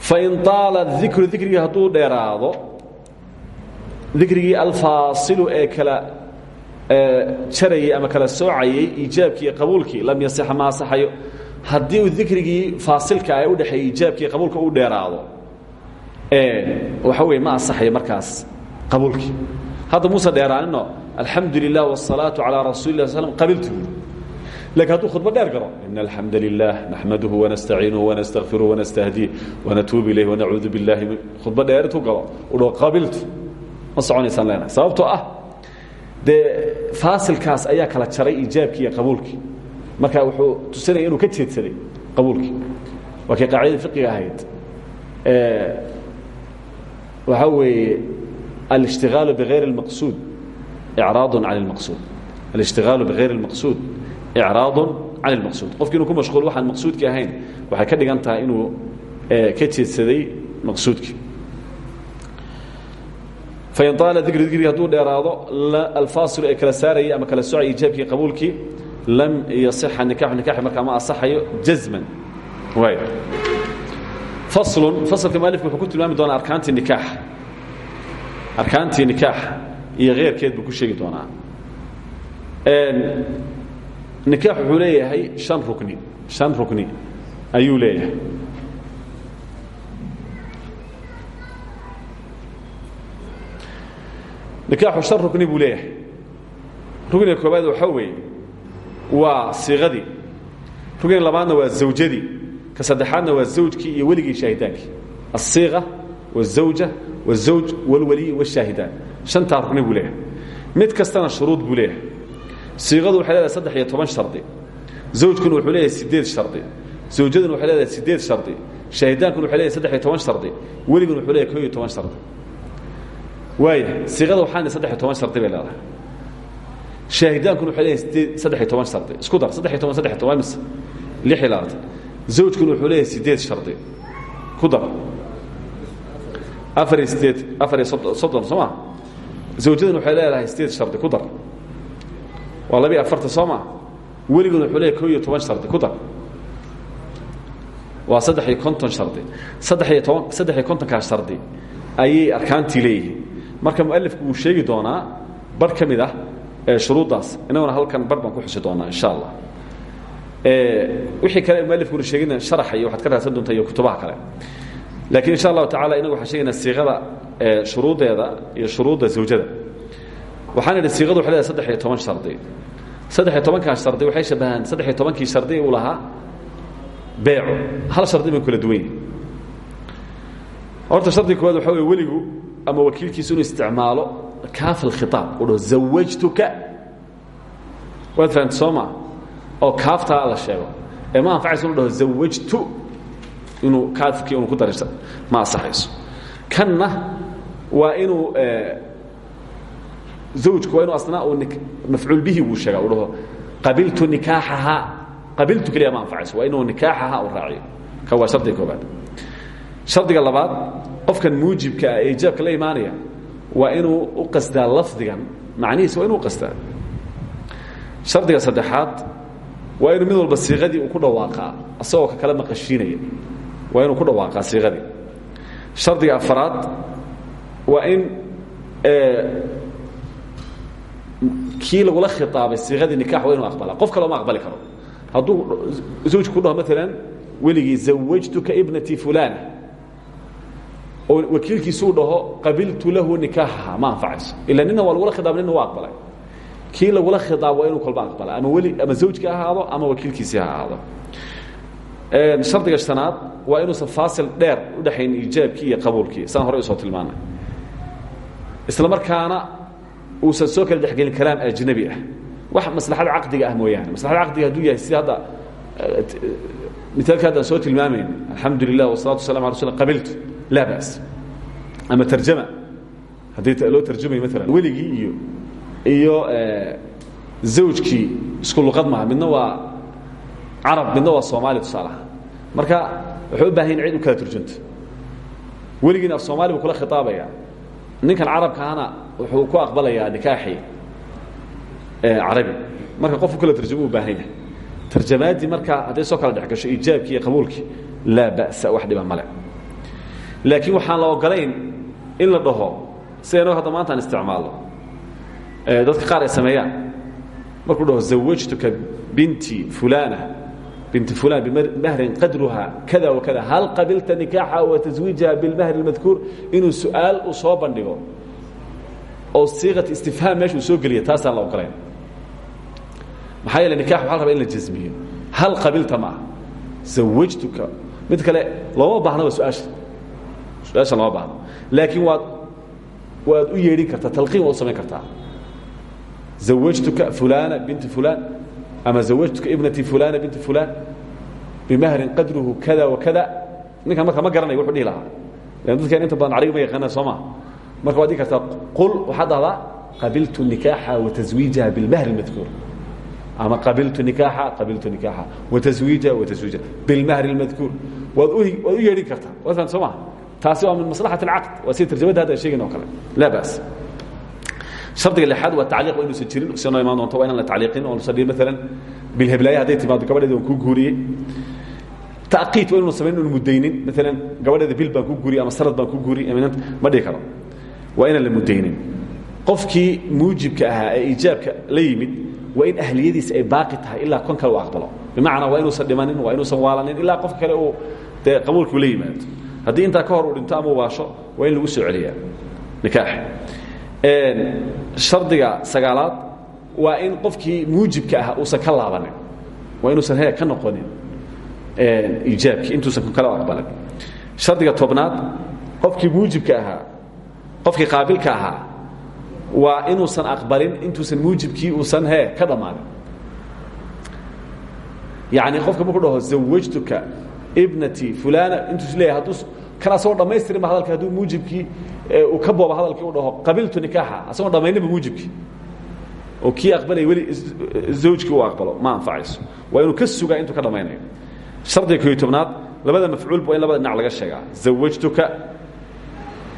Fain aala dikru dikrigii hadduu dheeraado dikrigii alfaasilu ee kala jarayey ama kala soocayey iijaabkii qabuulkii lam yasixa ma asaxayo haddii uu dikrigii faasilka ah ee udhexeeyey iijaabkii qabuulka u dheeraado waxa weye ma asaxayo markaas qabuulkii hadda muuse dheeraanino alxamdu lilah wالsalaaةu calىa rasuuli lah sl qabiltu lakin hadduu khudbo dheer garo in alxamda lilah naxmaduhu wanastaciinuhu wanastaqfiruhu wanastahdiih wanatuubu ilayh wanacuudu biاllahi khudbo dheer intuu galo u dho qabiltu ma soconaysaan leenahay sababtoo ah dee faasilkaas ayaa kala jaray iijaabkii iyo qabuulkii marka wuxuu tusinaya inuu ka jeedsaday qabuulkii waa kii qaacidada fiqiga ahayd waxaa weeye alاshtigaalu bغayr اlmaqsuud icraad can اlmaqsuud alاshtigaalu bغayr اlmaqsuud icraad can اlmaqsuud qofki inuu ku mashquul waxaan maqsuudki ahayn waxay ka dhigan tahay inuu ka jeedsaday maqsuudkii fain aala dikru dikrigi hadduu dheeraado alfaasilu ee kala saarayay ama kala soocay iijaabkii qabuulkii lam yasixa nikaxu nikaxi markaa ma asaxayo jazman faslun fasalka mualifku wuxuu ku tilmaami doonaa arkaantii nikaax arkaantii nikaax iyo keyrkeed ku sheegi doonaa nikaax wuxuu leeyahay an rukni shan rukni ayuu leeyahay nikaaxu shan rukni buu leeyahay. Rukniga koobaad waxaa weeye waa siiqadii rukniga labaadna waa zawjadii ka saddexaadna waa zawjkii iyo weligii shaahidaankii asiiqa wazawja wazawj walwaliy wshaahidaan shantaa rukni buu leeyahay. Mid kastana shuruud buu leeyahay. Siiqadu waxay leedahay saddex iyo toban shardi. Zawjkuna wuxuu leeyahay siddeed shardi. Zawjaduna waxay leedahay siddeed shardi. Shaahidaankuna waxay leeyahay saddex iyo toban shardi. Weliguna wuxuu leeyahay koo iyo toban shardi waaya siiqada waxaana saddex iyo toban shardi bay leedahay. Shaahidaankuna waxay leeyahay sideed saddex iyo toban shardi isku dar saddex iyo toban saddex iyo toban mise lix iyo labaatan. Zawjkuna wuxuu leeyahay sideed shardi ku dar. Afar iyo sideed afar iyo soddon soddon soo ma? Zawjaduna waxay leedahay sideed shardi ku dar. Waa labiiyo afartan soo ma? Weliguna wuxuu leeyahay ko iyo toban shardi ku dar. Waa saddex iyo konton shardi saddex iyo toban saddex iyo kontonkaa shardi ayay arkaantii leeyihiin marka mualifku wuu sheegi doonaa bar ka mid ah shuruuddaas. Inaguna halkan bar baan ku xusi doonaa insha allah wixii kale mualifkuna sheegina sharaxa iyo waxaad ka raadsan doontaa iyo kutubaha kale. Lakiin insha allahu tacala inagu waxaan sheegaynaa siiqada shuruuddeeda iyo shuruudda zawjada. Waxaan idhi siiqadu waxay leedahay saddex iyo toban shardi. Saddex iyo tobankaa shardi waxay shabahaan saddex iyo tobankii shardi uu lahaa beeco. Hal shardi bay kala duwan yihiin horta shardiga koowaad waxa wey weligu ama wakiilkiisu inuu isticmaalo kaaf alkhitaab u dhaho zawajtuka. Waad fahamta soo maa oo kaaftaa la sheego. Ee ma anfacayso inu dhaho zawajtu inuu kaafkii unu ku darisa ma asaxayso kanna waa inuu zawjku waa inuu asnaa uu mafcuul bihi buu sheegaa uu dhaho qabiltu nikaaxahaa. Qabiltu keliya ma anfacayso waa inuu nikaaxahaa u raaciyo. Kan waa shardiga koobaad shardiga labaad qofkan muujibka ah ee ijaabka la imaanaya waa inuu u qasdaa lafdigan macnihiisa waa inuu qasdaa. Shardiga saddexaad waa inuu mid walba siiqadii uu ku dhawaaqaa asagoo ka kala maqashiinaya. Waa inuu ku dhawaaqaa siiqadii shardiga afaraad waa in kii lagula khiaabay siiqadii nikax waa inu aqbalaa. Qof kaloo ma aqbali karo. Hadduu zawjku ku dhaho maalan weligii zawajtuka ibnati fulana oo wakiilkiisuu dhaho qabiltu lahu nikaaxaha ma anfacayso ila nina waa lagula khiaaba nina waa aqbalay kii lagula khiaabo waa inuu kolba aqbala ama weli ama zawjkii ha ahaado ama wakiilkiisii ha ahaado shardiga shanaad waa inuusan faasil dheer udhexayn iijaabkii iyo qabuulkii saan horey u soo tilmaanay isla markaana uusan soo kala dhexgelin kalaam ajnabi ah wax maslaxada caqdiga ah mooyaane maslaxada caqdiga hadduu yahay sida hadda miaalka haddaan soo tilmaamayn alxamdu lilah wasalatu wasalam ala rasul qabiltu laa ba's ama tarjama haddii loo tarjamayo maalan weligii iyo iyo zawjkii isku luqad maaha midna waa carab midna waa soomaali tusaalaha marka waxay u baahan yin cid u kala turjunto weligiina af soomali buu kula khitaabaya ninkan carabkaana wuxuu ku aqbalayaa nikaaxii carabi marka qofku kala tarjamo u baahan yahay tarjamaaddii marka hadday soo kala dhex gasho iijaabkii iyo qabuulkii laa ba'sa wax dhiba male laakiin waxaan la ogolayn in la dhaho sidaynoo hadda maantaan isticmaalno dadka qaar ay sameeyaan. Markuu dhaho zawajtuka binti fulana. Binti fulan bimahrin qadruha kada wakada hal qabilta nikaaxa wa taswiijaha bilmahri اlmadkuur inuu su'aal u soo bandhigo. Oo siiqat istifhaam meesha soo geliya taasaan la ogolayn. Maxaa yeele nikax waxa la in la jasmiyo hal qabilta ma zawajtuka mid kale looma baahna waa su'aasha su'aasha baahno laakiin waad waad u yeedhin kartaa talqiin waad samayn kartaa. Zawajtuka fulana binti fulan ama zawajtuka ibnati fulana binti fulan bimahrin qadruhu kada wakada ninkan marka ma garanayo wuxuu dhihi lahaa. Lan inta badan cariga ma yaqaanaan marka waad dhihi qul waxaad dhahdaa qabiltu nikaaxa wa taswiijaha bilmahri اlmadkuur ama qabiltu nikaaxa qabiltu nikaaxa wataswiijaha wataswiijaha bilmahri اlmadkuur waad u waad u yeedhin kartaa. Waad fahamta soo taasi waa min maslaxat اlcaqd waa sida tarjamada hadda sheegin oo kale. Laa ba's hardiga lexaad waa tacliiq waa inuusan jirin. Si noo imaan doonto waa inaan la tacliiqin oo nusan dhihin maalan bilheblaaye hadday timaado gabadheedi waan kuu guuriyey taqiid waa inuuna samayn inu mudaynin. Maalan gabadheeda bil baan ku guuriyey ama sanad baan ku guuriyey eminanta ma dhihi karo. Waa inaan la mudaynin. Qofkii muujibka ahaa ee iijaabka la yimid waa in ahliyadiisa ay baaqi tahay ilaa kon kale uu aqbalo. Bimacnaa waa inuusan dhimanin waa inuusan waalanin ilaa qof kale uu dee qabuulkii la yimaado haddii intaa ka hor uu dhinto ama waasho waa in lagu soo celiyaa. Nikaaxa shardiga sagaalaad waa in qofkii muujibka ah uusan ka laabanin. Waa inuusan he ka noqonin. Iijaabkii intuusan kala aqbalin. Shardiga tobnaad qofkii muujibka ahaa qofkii qaabilka ahaa waa inuusan aqbalin intuusan muujibkii uusan he ka dhammaanin. Yani qofka markuu dhaho zawajtuka ibnati fulana intuus leeyahay hadduu kana asagoo dhammaystirinba hadalka hadduu muujibkii uu ka booba hadalkii u dhaho qabiltu nikaaxa asagoo dhammayninba muujibkii oo kii aqbalaya weli zawjkii uu aqbalo ma anfacayso waa inuu ka sugaa intuu ka dhammaynayo shardiga koyo tobnaad labada mafcuulba waa in labada dhinac laga sheegaa zawajtuka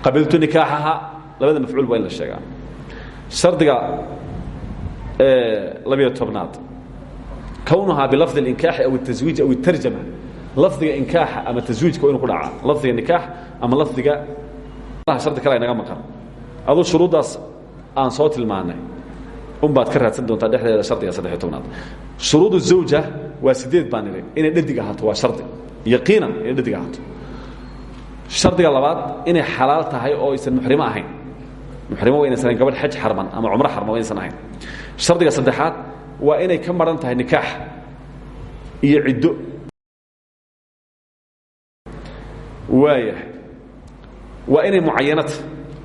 qabiltu nikaaxaha labada mafcuul waa in la sheegaa shardiga labiyo tobnaad kownuhaa bilafdi اlinkaaxi aw الtaswiij aw الtarjama lafdiga inkaaxa ama taswiijka waa ku dhacaa lafdiga nikaax ama lafdiga shardi kale inaga maqan. Aduu shuruuddaas aan soo tilmaanay. Unbaad ka raadsan doontaa dhexdeeda shardiga saddexiyo tobnaad. Shuruudu zawja waa sideed baan nidhi inay dhadig ahaato waa shardi. Yaqiinan inay dhadig ahaato. Shardiga labaad inay xalaal tahay oo aysan muxrimo ahayn. Muxrimo wa inaysan gabadh xaj xarman ama cumro xarman wa inaysan ahayn. Shardiga saddexaad waa inay ka maran tahay nikaax iyo ciddo waayahay. Waa inay mucayanata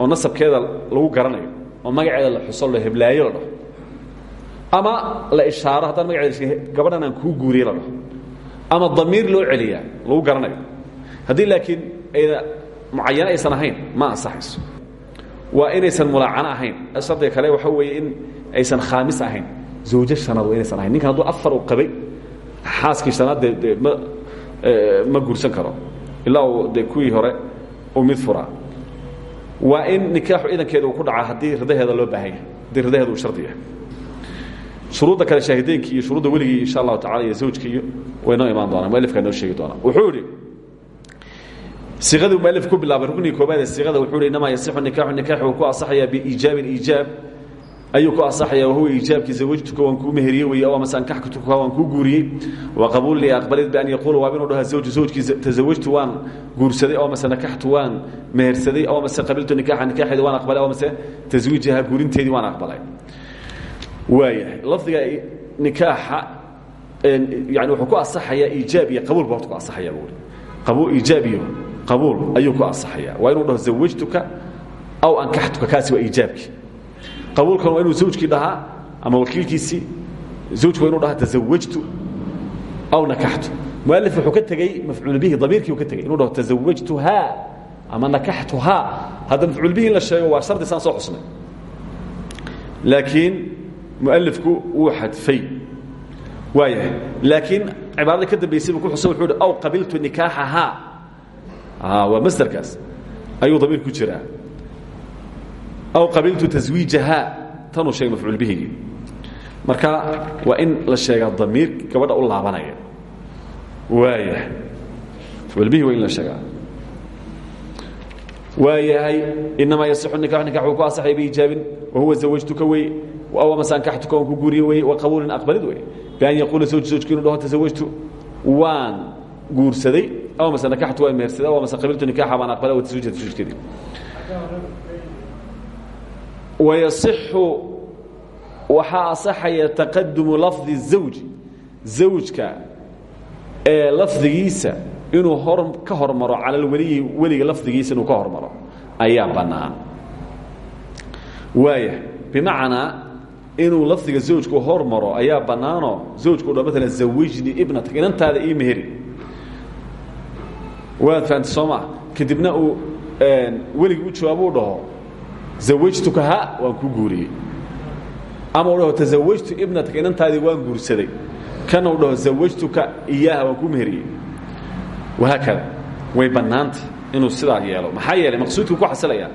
oo nasabkeeda lagu garanayo oo magaceeda la xuso la heblaayo la dhaho. Ama la ishaaro haddaan magaceeda gabadhan aan kuu guuriye la dhaho. Ama damiir loo celiyaa lagu garanayo. Haddii laakiin ayna mucayano aysan ahayn ma ansaxayso. Waa inaysan mulaacano ahayn. Shardiga kale waxa weeye in aysan khaamis ahayn. Zawjo shanaad waa inaysan ahayn. Ninkan hadduu afar uu qabay xaaskii shanaad dee ma guursan karo ilaa dee kuwii hore uu mid furaa. Waa in nikaaxu idankeeda uu ku dhacaa haddii ridaheeda loo baahanya haddii ridaheeda uu shardi yahay. Shuruudda kale shaahideynkii iyo shuruudda weligii insha allahu tacala iyo zawjka iyo way noo imaan doonaan mualifkaa noo sheegi doonaa. Wuxuu idhi siiqadii mualif ku bilaabay ruknigii koobaad ee siiqada wuxuu ihi inamaa yasixu nikaaxu nikaaxi uu ku asaxayaa biiijaabin iijaab ayuu ku asaxaya wahuwa iijaabkii zawajtuka waan kuu meheriyey weeye aw amase ankaxtuka waan kuu guuriyey. Wa qabuulii aqbalid bian yaquula waa inuu dhaha zawju zawjkii tasawajtu waan guursaday aw amase nakaxtu waan mehersaday aw amase qabiltu nikaaxa nikaaxeedi waan aqbalay aw amase taswiijaha guurinteedii waan aqbalay. Waayahay lafdiga nikaaxa yani wuxuu ku asaxayaa iijaab iyo qabuul ba horta ku asaxaya buuri qabuul iijaab iyo qabuul ayuu ku asaxaya waa inuu dhaho zawajtuka aw ankaxtuka kaasi waa iijaabkii qabuulkan waa inuu zawjkii dhahaa ama wakiilkiisii. Zawjku waa inu dhahaa tazawajtu aw nakaxtu mualif wuxuu ka tegey mafcuul bihi damiirkii uu ka tegey inuu dhaho tazawajtuhaa ama nakaxtuhaa hadda mafcuul bihi in la sheego waa shardi saan soo xusnay. Laakiin mualifku wuu xadfay. Waayahay laakiin cibaarada ka dambaysay buu ku xusa wuxuu hi aw qabiltu nikaaxahaa waa masderkaas ayuu damiir ku jiraa aw qabiltu taswiijahaa tanuu sheegay mafcuul bihigii marka waa in la sheegaa damiir gabadha u laabanaya waaya mafcuul bihi waa in la sheegaa waayahay inamaa yasixu nikax nikax wuu ku asaxaya biijaabin wahuwa zawajtuka wey aw mase ankaxtuka waan ku guuriye wey wa qabuulin aqbalid wey bian yaquula zawj zawjku inu dhaho tasawajtu waan guursaday aw mase nakaxtu waan mehersaday aw mase qabiltu nikaxa baan aqbalay wa taswiija taswiijkeedii wayasixu waxaa asaxaya taqadumu lafdi zawji zawjka ee lafdigiisa inuu hor ka hormaro cala lweliyi weliga lafdigiisa inuu ka hormaro ayaa bannaan waaya bimacnaa inuu lafdiga zawjku hormaro ayaa bannaanoo zawjku dha maalan zawijni ibnatak inantaada ii meheri waad fahamta soo maa kadibna uu weligii u jawaabuu dhaho zawajtuka ha waan ku guuriyey. Ama dhaho tazawajtu ibnatak inantaadii waan guursaday. Kana u dhaho zawajtuka iyaaha waan ku meheriyey. Wahaakada way bannaantay inuu sidaa yeelo. Maxaa yeelay maqsuudkuu ku xasilaya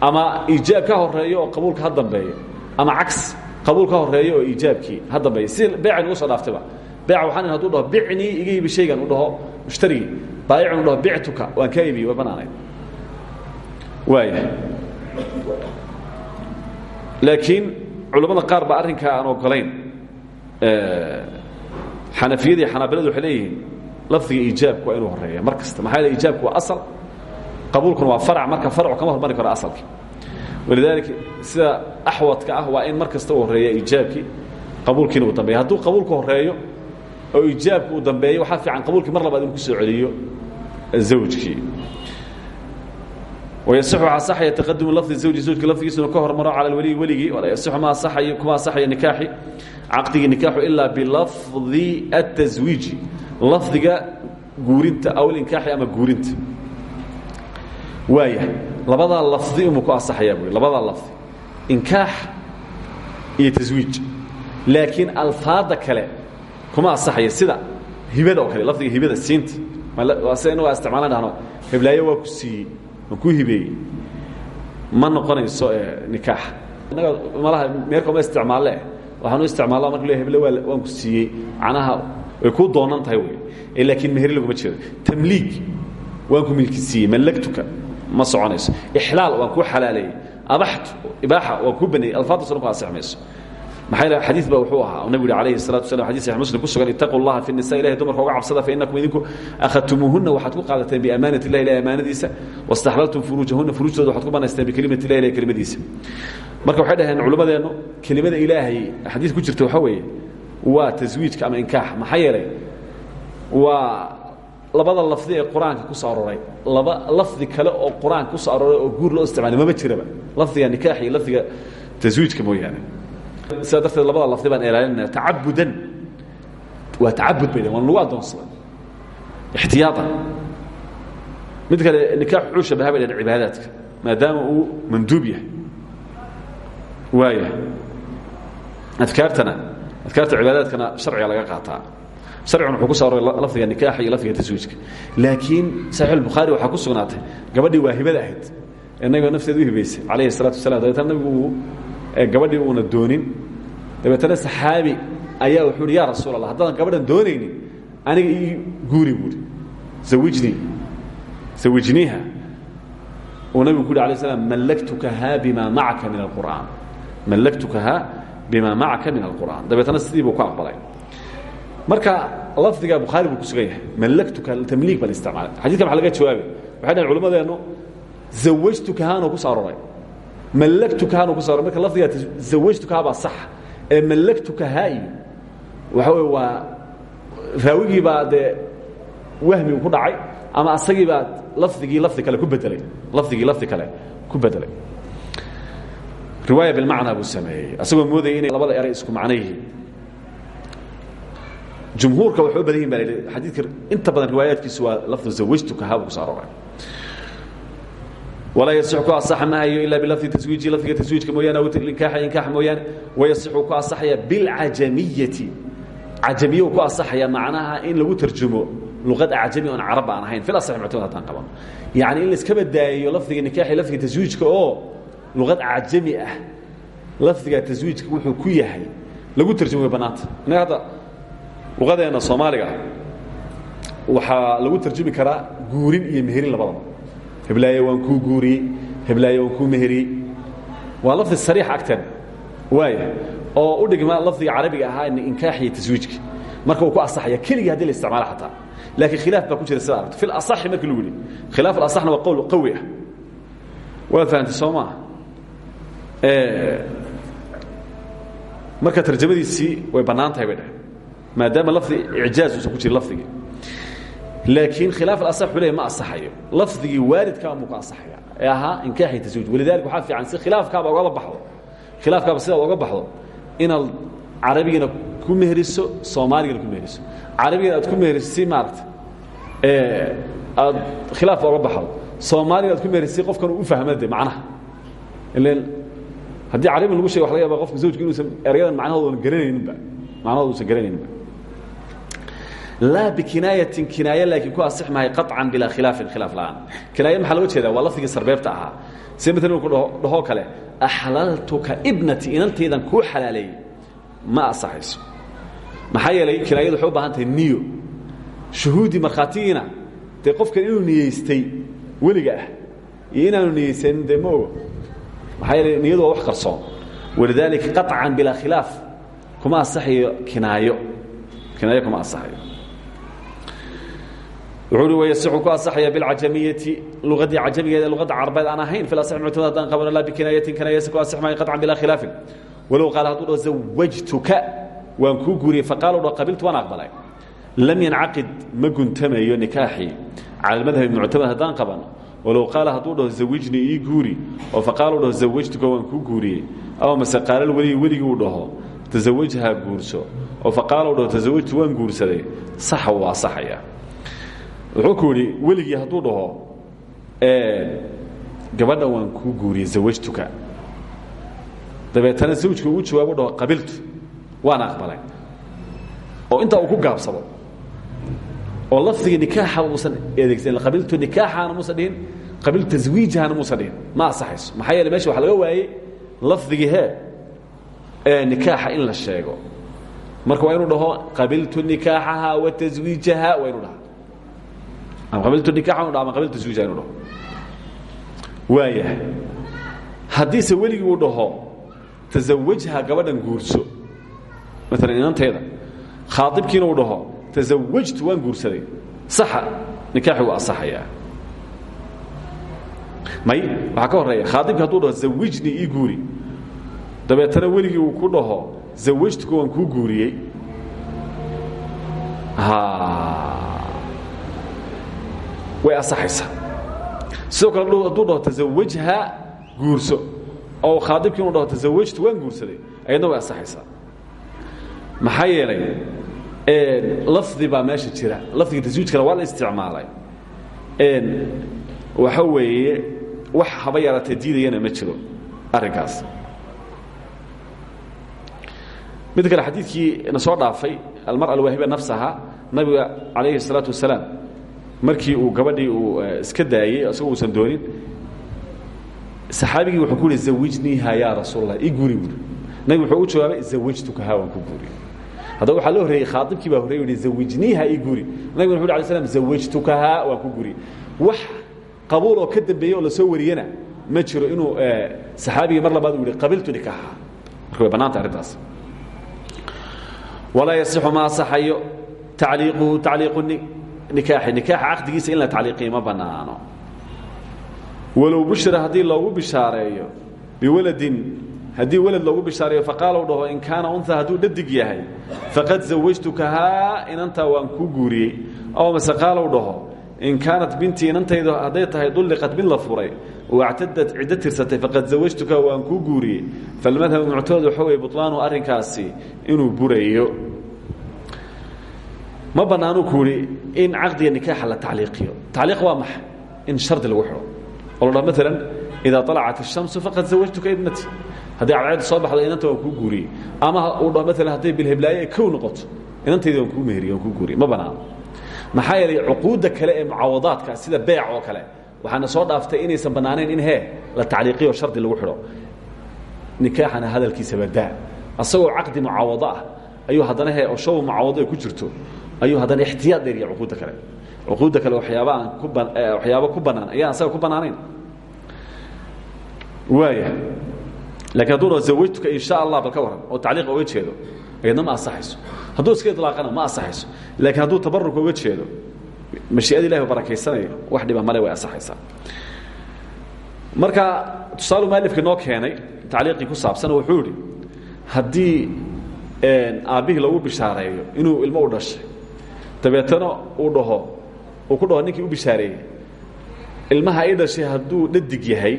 ama iijaab ka horeeyo oo qabuulka ha dambeeyo. Ama cagsi qabuul ka horeeyo oo iijaabkii ha dambeeyo. Si beecan ugu soo dhaaftayba beeca waxaan haduu dhaho bicnii iga iibi shaygan u dhaho mushtarigii baayicun u dhaho bictuka waan kaa iibiyey way bannaanayd. Waaya laakiin culammada qaar baa arrinkaa aan ogolayn xanafiyadii xanaabiladu waxay leeyihiin lafdiga iijaabku waa inuu horreeya mar kasta. Maxaa yeele iijaabku waa asal qabuulkuna waa farac. Marka farcu kama hormari karo asalkii walidaalika sida axwadka ah waa in mar kasta uu horreeya iijaabkii qabuulkiina uu dambeeya hadduu qabuulku horeeyo oo iijaabku uu dambeeyo waxaa fiican qabuulkii mar labaad inuu ku soo celiyo zawjkii ويصح aصحaya تqadم لفظ زوج زوجka lafdigiisa inuu ka hormaro calى اwلي weligii وlaa يصح ma aصaxayo kuma aصaxayo نikaaxi caqdigii نikaaxu ilaa biلafظi التزwiiجi lafdiga guurinta aw inkaaxi ama guurinta waaya labadaa lafdi umuu ku asaxaya bui labadaa lafdi inkaax iyo taswiij laakiin alfaada kale kuma asaxaya sida hibada oo kale lafdiga hibada siinta sida inagu isticmaalan dhahno heblaayo ku hibeeyey ma noqonayso nikaax. Innaga malaha meerka ma isticmaalle waxaan u isticmaalla marka le heble waa waan ku siiyey. Macnaha way kuu doonan tahay wey. Laakiin meheri laguma jeedo. Tamliig waan ku milki siiyey. Mallagtuka ma soconayso. Ixlaal waan kuu xalaaleeyey abaxtu ibaaxa waan kuu baneeyey alfaaddaasna ku asix mayso maxaa yeele xadiid ba wuxuu ahaa. Nabigu yihi alayhi salatu wasalam xadis saxix muslim ku sugan ittaquu llaha fi nisa ilahay dumarka uga cabsada fa inakum idinku akhadtumuuhunna waxaad ku qaadateen biamaanati illahi ilahi amaanadiisa wastaxlaltum furuujahunna furuujtooda waxaad ku banaysteen bikelimati illahi ilahi kelimadiisa. Marka waxay dhaheen culimmadeennu kelimada ilaahay xadiis ku jirta waxaa weeye waa taswiijka ama inkaax. Maxaa yeelay? Waa labada lafdi ee qur'aanka ku soo aroray laba lafdi kale oo qur'aanka ku soo aroray oo guur loo isticmaalay mama jiraba. Lafdiga nikaax iyo lafdiga taswiijka mooyaane sidaa darteed labada lafdi baan ilaalinana tacabudan waa tacabud bay waan lagu adoonsada ixtiyaadan. Mid kale nikaax wuxuu shabaha bay dhahn cibaadaadka maadaama uu manduub yahay. Waaya adkaartana adkaarta cibaadaadkana sharciga laga qaataa. Sharciguna wuxuu ku soo aroray lafdiga nikaaxa iyo lafdiga taswiijka. Laakiin saxiix albukhaari waxaa ku sugnaatay gabadhii waa hibada ahayd innagoo nafteeda u hibaysay calayhi الsalatu wasalam dabeetna nabigu uu gabadhii uuna doonin. Dabeetana saxaabi ayaa wuxuu uhi ya rasuul gabadhan doonaynin aniga ii guuri buuri zawijnii zawijniiha uu nabigu ku yhi alay slam mallaktukahaa bima macaka min alqur'aan. Mallaktukahaa bima macaka min alqur'aan. Dabeetana sidii buu ku aqbalay. Marka lafdiga bukhaari buu ku sugan yahay. Mallaktuka tamliig baa la isticmaalay. Xadidka laga jawaabay. Waxay dhahen culimadeennu zawajtukahaanoo ku soo mallagtukahaanu ku saaray marka lafdiga zawajtukaha baa sax ee mallagtukahaa iyo waxa wey waa raawigii baa dee wahmigu ku dhacay ama asagii baa lafdigii lafdi kale ku bedelay lafdigii lafdi kale ku bedelay riwaaya bilmacnaa buu sameeyey asagoo moodayay inay labada eray isku macno yihiin jumhuurka waxay u badan yihiin ba la xadiidka inta badan riwaayaadkiisu waa lafdu zawajtukahaa buu ku soo aroray walaa yasix ku asaxa mahayo ilaa bilafdi taswiiji lafdiga taswiijka mooyaane aw inkaaxa inkaax mooyaane. Wayasixu ku asaxaya bilcajamiyati. Cajamiye ku asaxaya macnaha in lagu tarjumo luqad acjami oon carab aan ahayn. Fil asaxi muctamad haddaan qabano yacni in laiska badaayiyo lafdiga nikaaxi lafdiga taswiijka oo luqad cajami ah. Lafdiga taswiijka wuxuu ku yahay lagu tarjumo way bannaanta. Innaga hadda luqadeenna soomaaliga waxaa lagu tarjumi karaa guurin iyo meherin labadaba heblaaye waan kuu guuriyey heblaaye waan kuu meheriyey waa lafdi sariix agteena waaya oo u dhigma lafdiga carabiga ahaa inkaax iyo taswiijka. Marka uu ku asaxaya keligii haddii la isticmaalo xataa laakiin khilaaf baa ku jira sida aragto fi lasaxi markii lagu yidhi khilaaf alasaxna waa qowl qawi ah. Waad fahamtay soo maaha? Marka tarjamadiisii way bannaan tahay bay dhaheen maadaama lafdi icjaaz uusan ku jirin lafdigii laakiin khilaaf wuxuu leey ma asaxayo. Lafdigii waalidkaa muu ka asaxaya. Ee ahaa inkaaxi taswiij walidalika waxaa fiican si khilaafkaaba ogaba baxdo. Khilaafkaaba sidaad oga baxdo inaad carabigana ku meheriso soomaaligana ku meheriso carabigana aad ku meheriso si maarata aad khilaaf oga baxdo. Soomaaliga aad ku meheriso si qofkan u fahma de macnaha. Ilan haddii carabi lagu shega wa laga yaba qofka zawjka inuusan erayadan macnahooda garanayninba. Macnahooda usan garanayninba laa bikinaayatin kinaaye laakiin ku asix mahay qaطcan bilaa khilaafin khilaaf la'aan. Kinaaye maxaa loga jeedaa? Waa lafdigii sarbeebta ahaa. Sida maalan ku dhahoo kale axlaltuka ibnati inantaydan kuu xalaaleeyey. Ma asaxayso maxaa yeelay kinaayadu waxay u baahan tahay niyo. Shuhuudii markhaatigiina dee qofkan inuu niyeystay weliga ah iyo inaanu niyeysanin dee ma ogo. Maxaa yeelay niyadu waa wax qarsoon walidaalika qaطcan bilaa khilaaf kuma asaxayo kinaayo. Kinaayo kuma asaxayo wuxuu uhi wayasixu ku asaxaya bilcajamiyati luqadii cajamigeeda luqadda carabeed aan ahayn fil asax muctamad haddaan qabano laa bikinaayatin kinaayasa ku asix maayo qaطcan bilaa khilaafin. Walow qaala hadduu dhaho zawajtuka waan kuu guuriyey. Faqaala dhaho qabiltu waan aqbalay. Lam yancaqid ma guntamayo nikaaxii. Cala madhabi muctamad haddaan qabano. Walow qaala hadduu dhaho zawijnii ii guuri. Oo faqaalu dhaho zawajtuka waan kuu guuriyey. Ama mase qaalal weligi weligii uu dhaho. Tasawajhaa guurso. Oo faqaalu dhaho tasawajtu waan guursaday. Saxa wuu asaxaya wuxuu ku yidhi weligii hadduu dhaho gabadha waan kuu guuriyey zawajtuka. Dabeetana zawjka uu jawaabo dhaho qabiltu waan aqbalay. Oo intaa uu ku gaabsado oo lafdiga nikaaxa uusan adeegsanin qabiltu nikaaxaana muusan dhihin qabiltu taswiijahana muusan dhihin. Ma asaxayso maxaa yeele meesha waxa laga waayey lafdigii hee ee nikaaxa in la sheego. Marka waa inuu dhaho qabiltu nikaaxaha wa taswiijaha waa inuu dhaha haddiise weligii uu dhaho tasawajha gabadhan guurso. Maalan inanteeda khaaibkiina uu dhaho tasawajtu waan guursaday. Saxa nikaaxi wuu asaxayaa may waxaa ka horreeya khaaibki haduu dhaho zawijnii ii guuri. Dabeetana weligii uu ku dhaho zawajtuka waan kuu guuriyey way asaxaysaa sidoo kale hadduu dhaho tasawajha guurso. Oo khaaibkii inu dhaho tasawajtu waan guursaday ayadna way asaxaysaa. Maxaa yeelay lafdi baa meesha jira. Lafdiga taswiijkana waa la isticmaalay. Waxa weeye wax haba yaraatee diidayana ma jiro arrinkaas. Mid kale xadiidkii na soo dhaafay almar alwaahiba nafsaha nabiga calayhi الsalaatu wasalaam markii uu gabadhii uu iska daayey isagoo uusan doonin saxaabigii wuxuu ku yihi zawijniiha ya rasuul اlah ii guuri buuri nabig wuxuu u jawaabay zawajtukaha waan ku guuri. Haddaba waxaa loo horreeyey khaaibkii baa horrey yihi zawijniiha ii guuri. Nabiguna wuxu ه alay slam zawajtukaha waan ku guuri. Wax qabuul oo ka dambeeye oo la soo wariyana ma jiro inuu saxaabigii mar labaad uu yihi qabiltu nikaaxa marka way bannaanta arrintaas. Walaa yasixu ma asaxayo tacliiquhu tacliiqu nikaaxi nikaaxa caqdigiisa in la tacliiqiyo ma bannaano. Walow bushira haddii loogu bishaareeyo biwaladin haddii welad loogu bishaareeyo faqaala u dhaho in kaana unha hadduu dhadig yahay faqad zawajtukahaa inantaa waan kuu guuriyey aw mase qaala u dhaho in kaanat bintii inantaydu hadday tahay dulliqat mid la furay wactadad ciddo tirsatay faqad zawajtuka waan kuu guuriyey falmadhabu muctamad waxa weye buطlaanu inuu burayo ma banaanu ku ihi in caqdiga nikaaxa la tacliiqiyo. Tacliiq waa maxa in shardi lagu xidho oo la dhaa maalan idaa alacat الshamsu faqad zawajtuka ibnati hadday cadceedu soo baxdo inanta waan kuu guuriyey ama uu dha maalan hadday bilheblaaye ay kow noqoto inantayda waan kuu meheriye waan kuu guuriyey ma banaano maxaa yeelay cuquudda kale ee mucaawadaadka sida beec oo kale waxaana soo dhaaftay inaysan bannaanayn in hee la tacliiqiyo shardi lagu xidho nikaaxana hadalkiisa badaa asagoo caqdi mucaawado ah ayuu haddana he oshaw mucaawado ay ku jirto ayuu haddana ixtiyaad dheeriya cuquudda kale. Cuquudda kale waxyaaba aan ku waxyaabo ku bannaan ayaan asaga ku bannaanayn waaya laakiin hadduu dhaho zawajtuka in sha allah bal ka warran oo tacliiq oga jeedo ayadna ma asaxayso hadduu iska idlaaqana ma asaxayso laakiin hadduu tabaruk oga jeedo mashii'ada ilahi barakaysanayo wax dhiba male way asaxaysaa marka tusaalu maalifka noo keenay tacliiqii ku saabsan wuxuu idhi haddii aabbihii lagu bishaareeyo inuu ilmo u dhashay dabeetana uu dhaho uu ku dhaho ninkii u bishaareeyey ilmaha i dhashay hadduu dhadig yahay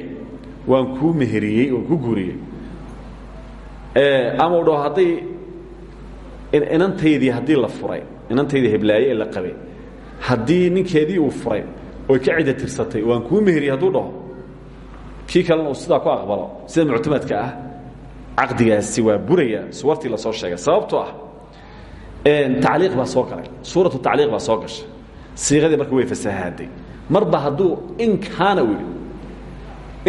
waan kuu meheriyey waan kuu guuriyey. Ama uu dhaho hadday inantaydii haddii la furay inantaydii heblaaye la qabay haddii ninkeedii uu furay oy ka cida tirsatay waan kuu meheriyey hadduu dhaho. Kii kalena uu sidaa ku aqbalo sida muctamadka ah caqdigaasi waa buraya suwartii la soo sheegay sababtoo ah tacliiq baa soo galay. Suuratu tacliiq baa soo gashay. Siiqadii marka way fasahaaday. Marba hadduu in kaana yidhi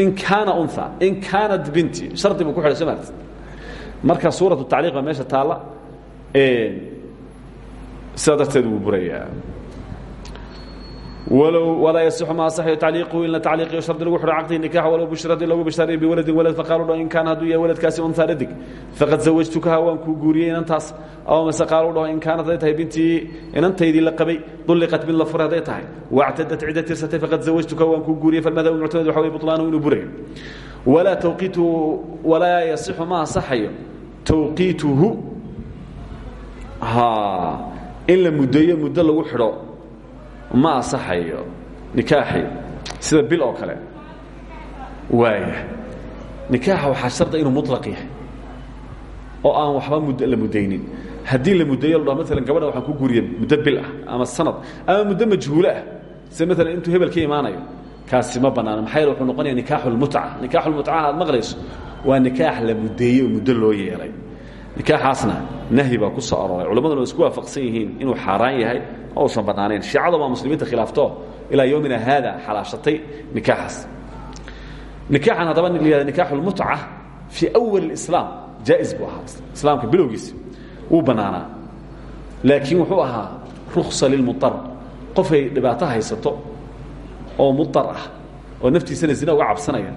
in kaana unha in kaanat binti shardi buu ku xidhay soo maartid marka suuratu tacliiq baa meesha taalla. Sidaa darteed wuu burayaa walow walaa yasixu ma asaxayo tacliiquhu in la tacliiqiyo shardi lagu xidho caqdihi nikax walow bushira haddii lagu bishaareeyo biwaladin walad faqaalu dhaho in kaana hadduu yahay waladkaasi unhaa dhadig faqad zawajtukaha waan kuu guuriyey inantaas aw mase qaalu dhaho in kaanat hadday tahay bintii inantaydii la qabay dulliqat mid la furay hadday tahay wactadat cidda tirsatay faqad zawajtukaha waan kuu guuriyey falmadhabu muctamad waxa wey butlaanu inuu burayo walaa tawqiituhu walaa yasixu ma asaxayo tawqiituhu ha in la muddeeyo muddo lagu xidho ma asaxayo nikaaxi sida bil oo kale. Waaya nikaaxa waxaa sharda inuu muطlaq yahay oo aan waxba mud la muddaynin. Haddii la muddeeyo la dhaho maalan gabadha waxaan ku guuriya muddo bil ah ama sanad ama muddo majhuulo ah. Sida maalan intuu hebel ka imaanayo kaasi ma bannaana maxaa wuxuu noqonaya nikaaxu lmutca nikaaxu lmutcaha aad maqlayso waa nikaax la muddeeyey oo muddo loo yeelay nikaaxaasna nahyi baa ku soo arooray. Culammaduna waa isku waafaqsan yihiin inuu xaaraan yahay oo usan bannaanayn. Shiicada baa muslimiinta khilaafto ilaa yowmina haada xalaashatay nikaaxaas. Nikaaxan haddaba la nikaaxu lmutca fii awal اlislaam jaa'is buu ahaa. Islaamka bilowgiisa wuu bannaanaa. Laakiin wuxuu ahaa ruksa lilmuar qofay dhibaato haysato oo muar ah oo naftiisana zina uga cabsanaya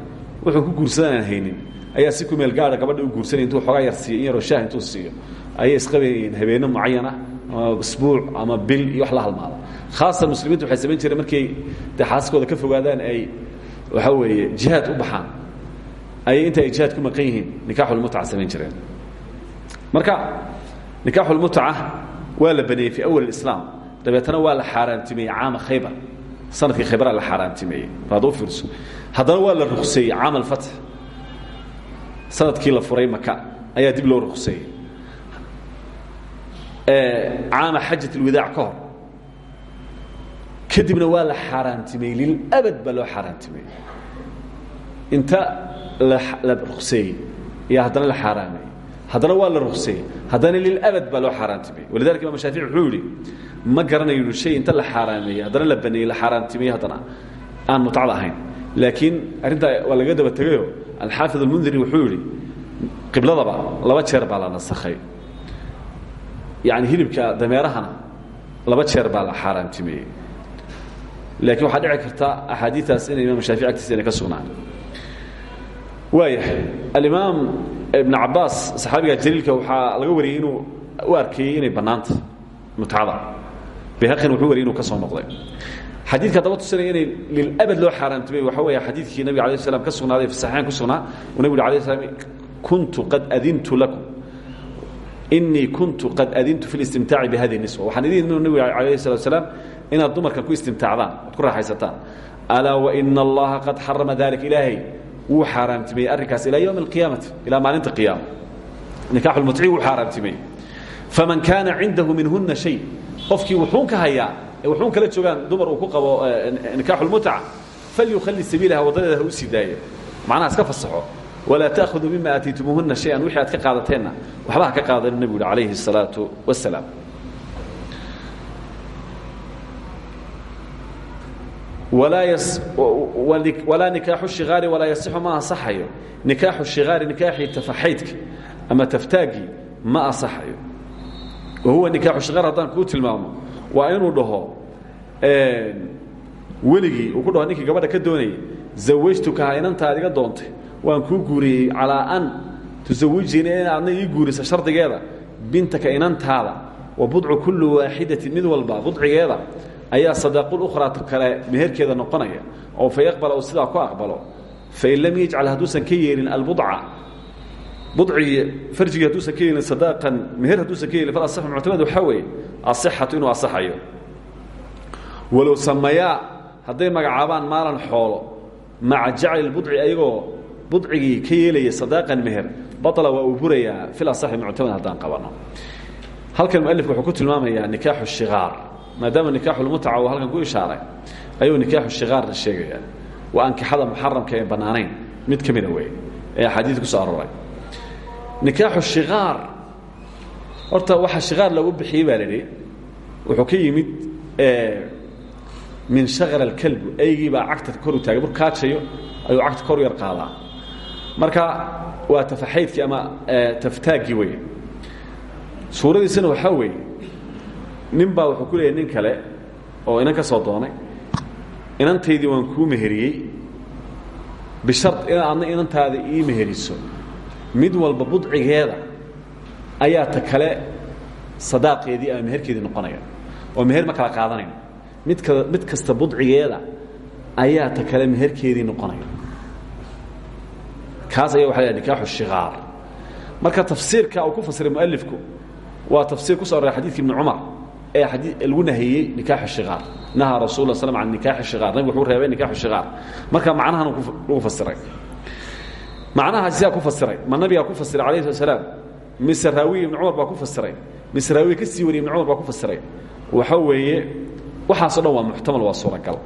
wuxuu ku guursadan aan haynin ayaa si ku meel gaara gabadha u guursanaya intuu xoogaa yar siiyo in yaroo shaah intuu siiyo. Ayay isqabayeen habeenno mucayana ama isbuuc ama bil iyo wax la halmaada. Khaasan muslimiintu waxay samayn jireen markay dee xaaskooda ka fogaadaan ay waxaa weeye jihaad u baxaan. Ayay inta ay jihaad ku maqan yihiin nikaaxulmutca samayn jireen. Marka nikaaxulmutca waa la baneeyey fii awal islaam. Dabeetana waa la xaaraantimeeyey caama khaybar. Sanadkii khaybaraa la xaaraantimeeyey baad u fiirso. Haddana waa la rukseeyey caama alfatx sannadkii la furay maka ayaa dib loo rukseeyey caama xajat اlwadaac ka hor. Kadibna waa la xaaraantimeeyey lilabad baa loo xaaraantimeeyey inta la rukseeyey iyo haddana la xaaraameeyey haddana waa la rukseeyey haddana lilabad baa loo xaaraantimeeyey walidalika imam shaafici wuxuu yihi ma garanayo shay inta la xaaraameeyey haddana la baneeyey la xaaraantimeeyey haddana. Aan mutcada ahayn. Laakiin arrintaa waa laga daba tegayo alxaafid almundiri wuxuu yihi qibladaba laba jeer baa la nasakhay. Yani hilibka dameerahana laba jeer baa la xaaraantimeeyey laakiin waxaa dhici karta axaadiiaas inay imam shaafici agtiisa inay ka sugnaan. Waayahay alimaam ibn cabaas saxaabiga jaliilka waxaa laga wariyey inuu u arkeeyey inay bannaanta mutcada bayhaqina wuxuu wariyey inuu ka soo noqday xadiidka daba tusinaya inay lilabad loo xaaraantimey waxa weeye xadiidkii nabiga alayh slam ka sugnaaday fi saxiixayn ku sugnaa. Uu nabigu alayh slam kuntu qad adintu lakum. Inii kuntu qad adintu fi listimtaaci bihadi niswa. Waxaan idin nabigu alayh salatu salaam inaad dumarkan ku istimtaacdaan oad ku raaxaysataan. Alaa waina allaha qad xarama dalik ilaahay. Wuu xaaraantimeeyey arrinkaas ilaa ywmi alqiyaamati ilaa maalinta qiyaama. Nikaxu lmutci wuu xaaraantimeeyey faman kaana cindahu minhuna shay. Qofkii wuxuun ka hayaa waxuun kala joogaan dumar uu ku qabo eh, inkaaxulmutca falyukhali sabiilaha waddadeeda ha u sii daayo. Macnaha iska fasaxo. Walaa ta'khuduu mima aatiitumuuhunna shay-an. Wixii aad ka qaadateenna waxba ha ka qaadana nebigu yihi calayhi الsalaau wasalaam walaa nikaaxu shiaari walaa yasixu ma ansaxayo nikaaxu shiaari nikaaxii tafaxaydka ama taftaagii ma ansaxayo wa huwa nikaaxu shiaar haddaan kuu tilmaamo waa inuu dhaho weligii uu ku dhaho ninkii gabadha ka doonayay zawajtukaha inantaad iga doontay. Waan kuu guuriyey calaa an tusawijini in aadna ii guurisa shardigeeda bintaka inantaada wa budcu kulli waaxidatin mid walba budcigeeda ayaa sadaaqulukhraa kale meherkeeda noqonaya oo fa yaqbala uu sidaa ku aqbalo. Fain lam yajcal hadduusan ka yeelin albudca budcigii farjigii hadduusan ka yeelin sadaaqan meher hadduusan ka yeelin falasaxu muctamad waxaa weeye asixatu inuu asaxayo. Walow samayaa hadday magacaabaan maalan xoolo maca jacli budci ayagoo budcigii ka yeelaya sadaaqan meher baطla waa uu burayaa fil asaxi muctamad haddaan qabano. Halkan mualifku wuxuu ku tilmaamayaa nikaaxu shikaar maadaama nikaaxulmutaca uu halkan ku ishaaray ayuu nikaaxu shikaarna sheegayaa. Waa ankixada muxaramka ee bannaanayn mid ka mida wey ee axaadiid ku soo arooray nikaaxu shikaar horta waxaa shikaar lagu bixiyey baa la idhi wuxuu ka yimid min shakar alkalbu eygii baa cagta kor u taagay. Markuu kaajayo ayuu cagta kor u yar qaadaa. Marka waa tafaxaydkii ama taftaaggii wey suuradiisana waxaa weeye nin baa wuxuu ku leeyahy nin kale oo inan ka soo doonay inantaydii waan kuu meheriyey. Bishar in aadna inantaada ii meheriso mid walba budcigeeda ayaa ta kale sadaaqeedii ama meherkeedii noqonaya oo meher ma kala qaadanayn. Midka mid kasta budcigeeda ayaa ta kale meherkeedii noqonaya. Kaas aya waxa la nikaaxu shikaar marka tafsiirka uu ku fasiray mualifku waa tafsiir ku so aroray xadidka ibni cumar ee adii lagu nahiyey nikaaxu shikaar nahaa rasul la slm can nikaaxi shikaar nabigu wuxuu reebay nikaaxu shikaar marka macnahan lagu fasiray macnahaas siyaa ku fasiray. Ma nabigaa ku fasiray alayh slat slaam mise raawiy ibni cumar baa ku fasiray. Mise raawiy ka sii wariyay ibni cumar baa ku fasiray. Waxa weeye waxaaso dhan waa muxtamal waa suuragal.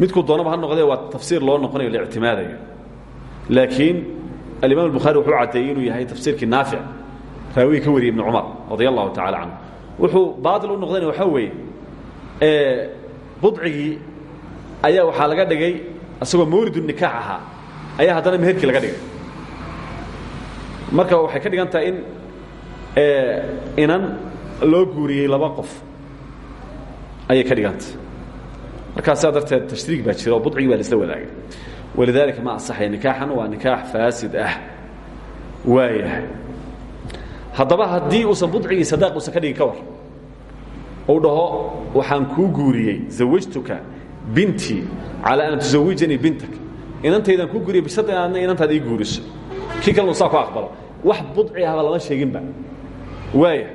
Midkuu doonaba ha noqdee waa tafsiir loo noqonayo la ictimaadayo laakiin alimaam الbukhaari wuxuu caddeeyey inuu yahay tafsiirkii naafic. Raawigi ka wariyey ibn cumar radia allahu tacala canhu wuxuu baatil u noqdayna waxaa weeye budcigii ayaa waxaa laga dhigay isagoo mawlidu nikaax ahaa ayaa haddana meherkii laga dhigay. Marka waxay ka dhigan tahay in inan loo guuriyey laba qof ayay ka dhigantay markaa sidaa darteed tashriig baa jira oo budcigii baa la isla wadaagay. Walidaalika ma asaxaya nikaaxan waa nikaax faasid ah. Waayahay haddaba haddii uusan budcigii sadaaq uusan ka dhigin ka war uu dhaho waxaan kuu guuriyey zawajtuka bintii calaa an tusawijanii bintak inantaydaan kuu guuriyey bishardi inaadna inantaada ii guuriso. Kii kalena saa ku aqbalo. Wax budci ahba lama sheeginba waaya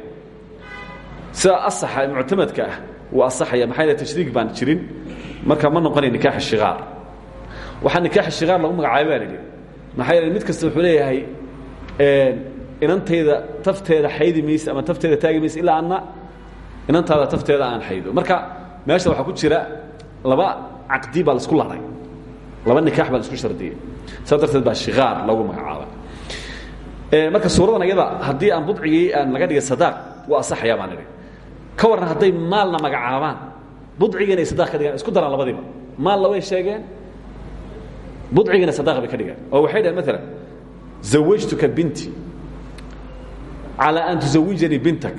sida asaxa muctamadka ah wuu asaxaya maxaa yaele tashriig baan jirin? Marka ma noqonaya nikaax shikaar waxaa nikaax shikaar lagu magacaabay baa la idhi maxaa yeele mid kasta wuxuu leeyahay inantayda tafteeda xaydi mayse ama tafteeda taagi mayse ilaa anna inantaada tafteeda aan xaydo. Marka meesha waxaa ku jira laba caqdi baa la isku laray laba nikaax baa isku shardiyey saas darteed baa shiaar lagu magacaaba marka suuradan iyada haddii aan budcigii aan laga dhigay sadaaq waa asaxayaa baan idhi. Ka warran hadday maalna magacaabaan budcigii inay sadaq ka dhigaan isku daraan labadiiba. Maalna way sheegeen budcigina sadaq bay ka dhigaan. Oo waxay dhahen maala zawajtuka binti. Calىa an tuzawijanii bintak.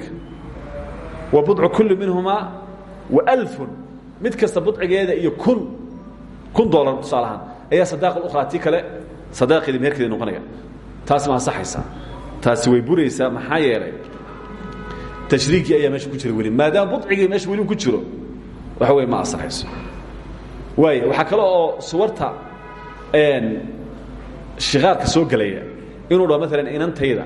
Wa budcu kulli minhumaa wa alfun. Mid kasta budcigeeda iyo kun kun dolar tusaalahaan. Ayaa sadaaq ukhraa ti kale sadaaqeedi meherkeedi noqonaya. Taas ma ansaxaysaa taasi way buraysaa maxaa yeelay? Tashriigii ayaa meesha ku jira weli maadaama budcigii meesha weli ku jiro. Waxa wey ma ansaxayso waaya waxaa kale oo suwarta shiqaarka soo gelaya inuu dhaho maalan inantayda.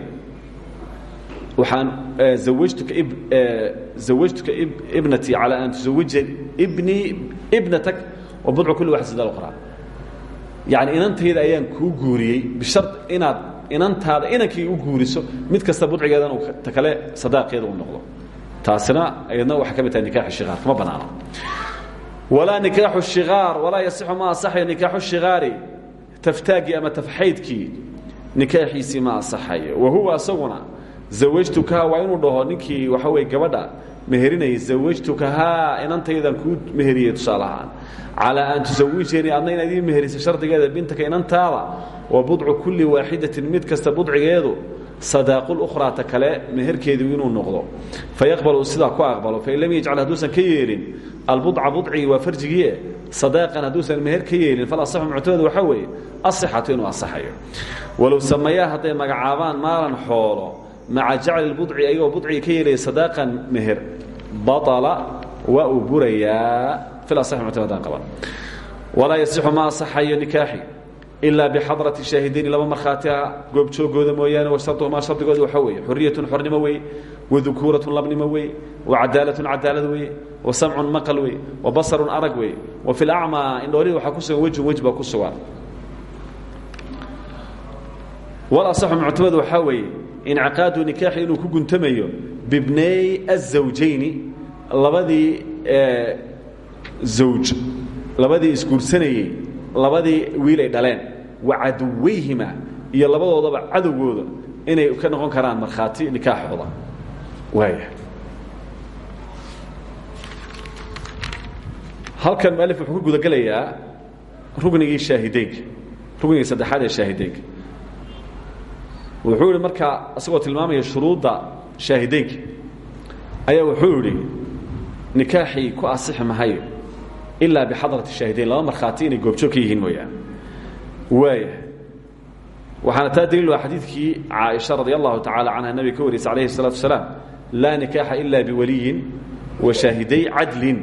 Waxaan awajtuka zawajtuka ibnatii calaa an tusawaja ibnii ibnatak wa budcu kuli waxad sida qraa yani inantayda ayaan kuu guuriyey bishar inaad inantaada inankii u guuriso mid kasta budcigeedan uu ta kale sadaaqeeda u noqdo. Taasina ayadna waxay ka mid tahay nikaaxu shikaar kama banaano. Walaa nikaaxu shikaar walaa yasixu ma asaxayo nikaaxu shikaari taftaagii ama tafxaydkii nikaaxiisii ma asaxayo wa huwa isaguna zawajtukaha waa inuu dhaho ninkii waxa weye gabadha meherinayay zawajtukahaa inantaydan kuu meheriyey tusaale ahaan calaa an tusawijanii adna inaad ii meheriso shardigeeda bintaka inantaada wa budcu kulli waaxidatin mid kasta budcigeedu sadaaqu lukhraa ta kale meherkeedu inuu noqdo. Fayaqbal uu sidaa ku aqbalo fain lam yajcal hadduusan ka yeelin albudca budcigii waa farjigiie sadaaqan hadduusan meher ka yeelin falasaxu muctamadu waxaa weeye asixatu inuu asaxayo. Walow sameeyaa hadday magacaabaan maalan xoolo maca jacli budci ayagoo budcigi ka yeelaya sadaaqan meher baطala waa uu burayaa walaa yasixu ma asaxayo nikaaxi ilaa bixadrati shaahidayni laba markhaati ah goobjoogooda mooyaane washarduhumaa shardigooda waxaa weeye. Xuriyatun xornimo wey wadukuuratun labnimo wey wacadaalatun cadaalad wey wasamcun maqal wey wabasarun arag wey wa fi lacmaa indhoolihii waxaa ku sugan wejun wej ku sugan. Walasaxu muctamad waxaa weeye inciqaadu nikaaxi inuu ku guntamayo bibnay azawjayni labadii zawj labadii isguursanayey labadii wiil ay dhaleen wa caduwayhima iyo labadoodaba cadowgooda inay ka noqon karaan markhaati nikaaxooda. Waaya halkan mualif wuxuu ku gudagelayaa rugnigii shaahideynka rugnigii saddexaad ee shaahideynka wuxuu ihi markaa isagoo tilmaamaya shuruudda shaahideynka ayaa wuxuu idhi nikaaxii ku asixi mahayo ilaa bixadrati shaahidayn laba markhaati inay goobjoog ka yihiin mooyaane waaya waxaana taa daliil ah xadiidkii caaisha radi allahu tacaala canha nabiga ka wariysa alayhi الsalatu wasalaam laa nikaaxa ila biwaliyin wa shaahiday cadlin.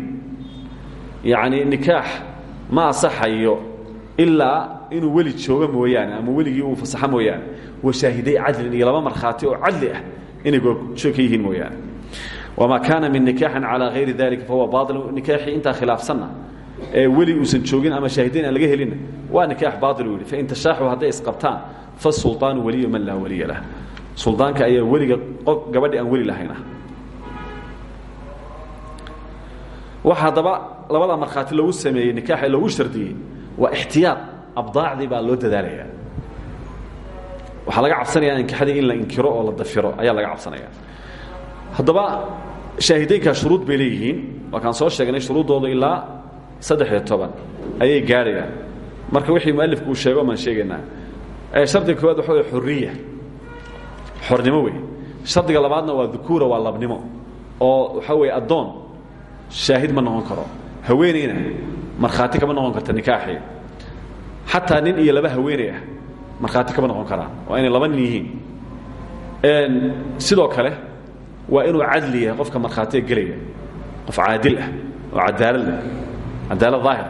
Yacni nikaax ma asaxayo ilaa inuu weli joogo mooyaane ama weligii uu fasaxo mooyaane wa shaahiday cadlin iyo laba markhaati oo cadli ah inay goobjoog ka yihiin mooyaane. Wma kaana min nikaaxin calى hayri dalika fahuwa bail nikaaxii intaa khilaafsanna ee weli uusan joogin ama shaahidayn aan laga helina waa nikaax bail u yihi fain tashaaxuu hadday isqabtaan fasulطaanu waliyu man laa waliya lah. Suldaanka ayaa weliga gabadhi aan weli lahayn ah. Waxa haddaba labada markhaati lagu sameeyey nikaaxa lagu shardiyey waa ixtiyaad abdaacdii baa loo dadaalaya waxaa laga cabsanaya inkixadii in la inkiro oo la dafiro ayaa laga cabsanaya haddaba shaahidaynkaa shuruud bay leeyihiin. Waa kaan soo sheegnay shuruuddoodu ilaa saddex iyo toban. Ayay gaadhayaan marka wixii mualifku uu sheego maan sheegaynaa. Shardiga koowaad waxa wey xuriya xornimo wey shardiga labaadna waa dukuura waa labnimo. Oo waxaa weeye addoon. Shaahid ma noqon karo. Haweenayna markhaati kama noqon karta nikaaxii xataa nin iyo laba haweenay ah. Markhaati kama noqon karaan. Waa inay laba nin yihiin. Sidoo kale waa inuu cadli yahay qofka markhaatiga gelaya. Qof caadil ah oo cadaalad leh cadaalad daahir.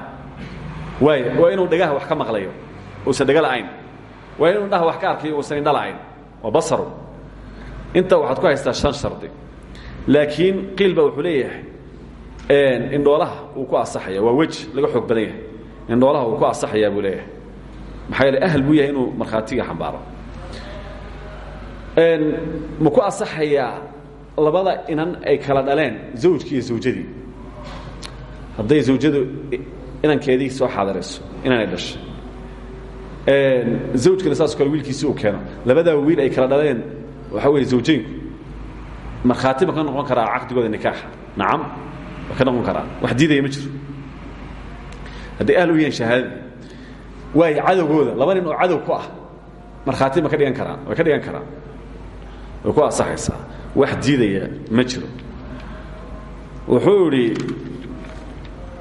Waay waa inuu dhagaha wax ka maqlayo uusan dhaga la'ayn waa inuu indhaha wax ka arkayo uusan indha la'ayn waa basaru inta waxaad ku haystaa shan shardi. Laakiin qiil baa wuxuu leeyahay. Indhoolaha wuu ku asaxaya waa weji laga xoog badan yahay indhoolaha wuu ku asaxayaa buu leeyahay. Maxaa yeele ahl buu yahay inuu markhaatiga xambaaro. Ma ku asaxayaa labada inan ay kala dhaleen zawjkii iyo zawjadii? Hadday zawjadu inankeedii soo xaadirayso inanay dhashay. Zawjkana saasoo kale wiilkiisi uu keeno. Labadaa wiil ay kala dhaleen waxaa weeye zawjaynku. Markhaati ma ka noqon karaa caqdigooda nikaaxa nacam ma ka noqon karaa. Wax diidaya ma jiro hadday ahl u yihiin shahaadadii waayo cadowgooda. Laba nin oo cadow ku ah markhaati ma ka dhigan karaan way ka dhigan karaan. Way ku asaxaysaa wax diidaya ma jiro. Wuxuu idhi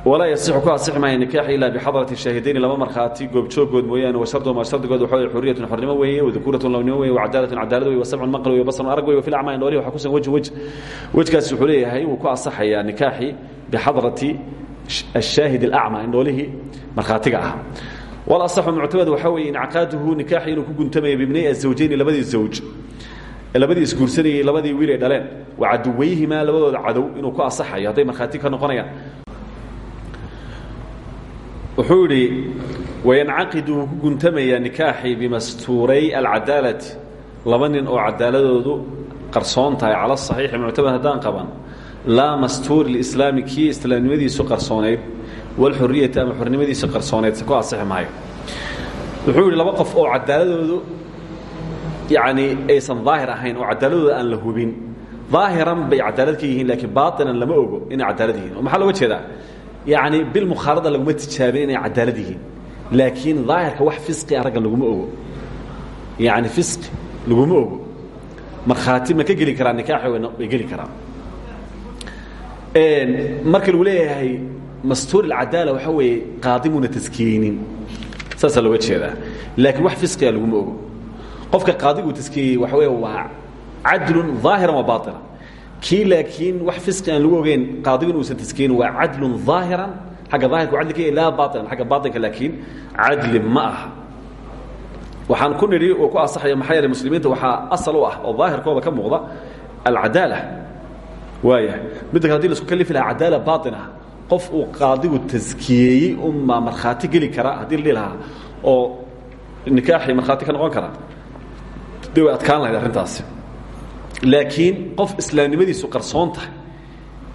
walaa yasixu ku asixi maaya nikaax ilaa bixadrati shaahidayni. Laba markhaati goobjoogood mooyaane washarduhuma shardigood waxa wey xuriyatun xornimo weeye wadukuuratun lawnimo weye wacadaalatun cadaalad weye wasamcun maql weye basarun arag weye wafil acmaa indhoolihi waxa kusan wejin wej wejkaasi wuxuu leeyahay wuu ku asaxayaa nikaaxi bixadrati ashaahid alacmaa indhoolihii markhaatiga ah walasaxu muctamad waxaa weeye incaqaaduhu nikaaxi inuu ku guntamayo bibnay azawjayni labadii zawj labadii isguursanayey labadii wiil ay dhaleen wa caduwayhimaa labadooda cadow inuu ku asaxayo hadday markhaati ka noqonayaan wuxuu idhi wayancaqidu wuu ku guntamayaa nikaaxii bimastuuray alcadaalati laba nin oo cadaaladoodu qarsoon tahay cala saxiixi muctamad haddaan qaban laa mastuuri lislaami kii islaamnimadiisu qarsoonayd walxuriyati ama xornimadiisu qarsoonayd se ku asixi maayo. Wuxuu yidhi laba qof oo cadaaladoodu yani aysan daahir ahayn oo cadaaladooda aan la hubin daahiran bay cadaalad ka yihiin laakiin baainan lama ogo inay cadaalad yihiin. Oo maxaa looga jeedaa? Yani bilmukhaarada laguma tijaabin inay cadaalad yihiin. Laakiin daahirka wax fisqi a raggan laguma ogo. Yani fisqi laguma ogo. Markhaati ma ka geli karaan nikaaxi way geli karaan marka lagu leeyahay mastuur alcadaala waxa weeye qaadimuna taskiyeynin saasaa looga jeedaa laakiin wax fisqiga laguma ogo qofka qaadigu taskiyeyey waxa wey waa cadlun ظaahiran wa baطila kii laakiin wax fisqi aan lagu ogeyn qaadigun uusan taskiyeynin waa cadlun ظaahiran agga aahirka cadli ka laa bailan agga baainka laakiin cadli ma aha waxaan ku nidhi oo ku asaxaya maxaa yeele muslimiinta waxaa asal u ah oo daahirkooda ka muuqda alcadaala waayahay. Midda kale haddii la isku kalifi lahaa cadaala baain ah qof uu qaadigu taskiyeeyey unmaa markhaati geli kara haddii la dhihi lahaa oo nikaaxii markhaati ka noqon kara de way adkaan lahayd arrintaasi. Laakiin qof islaamnimadiisu qarsoon tahay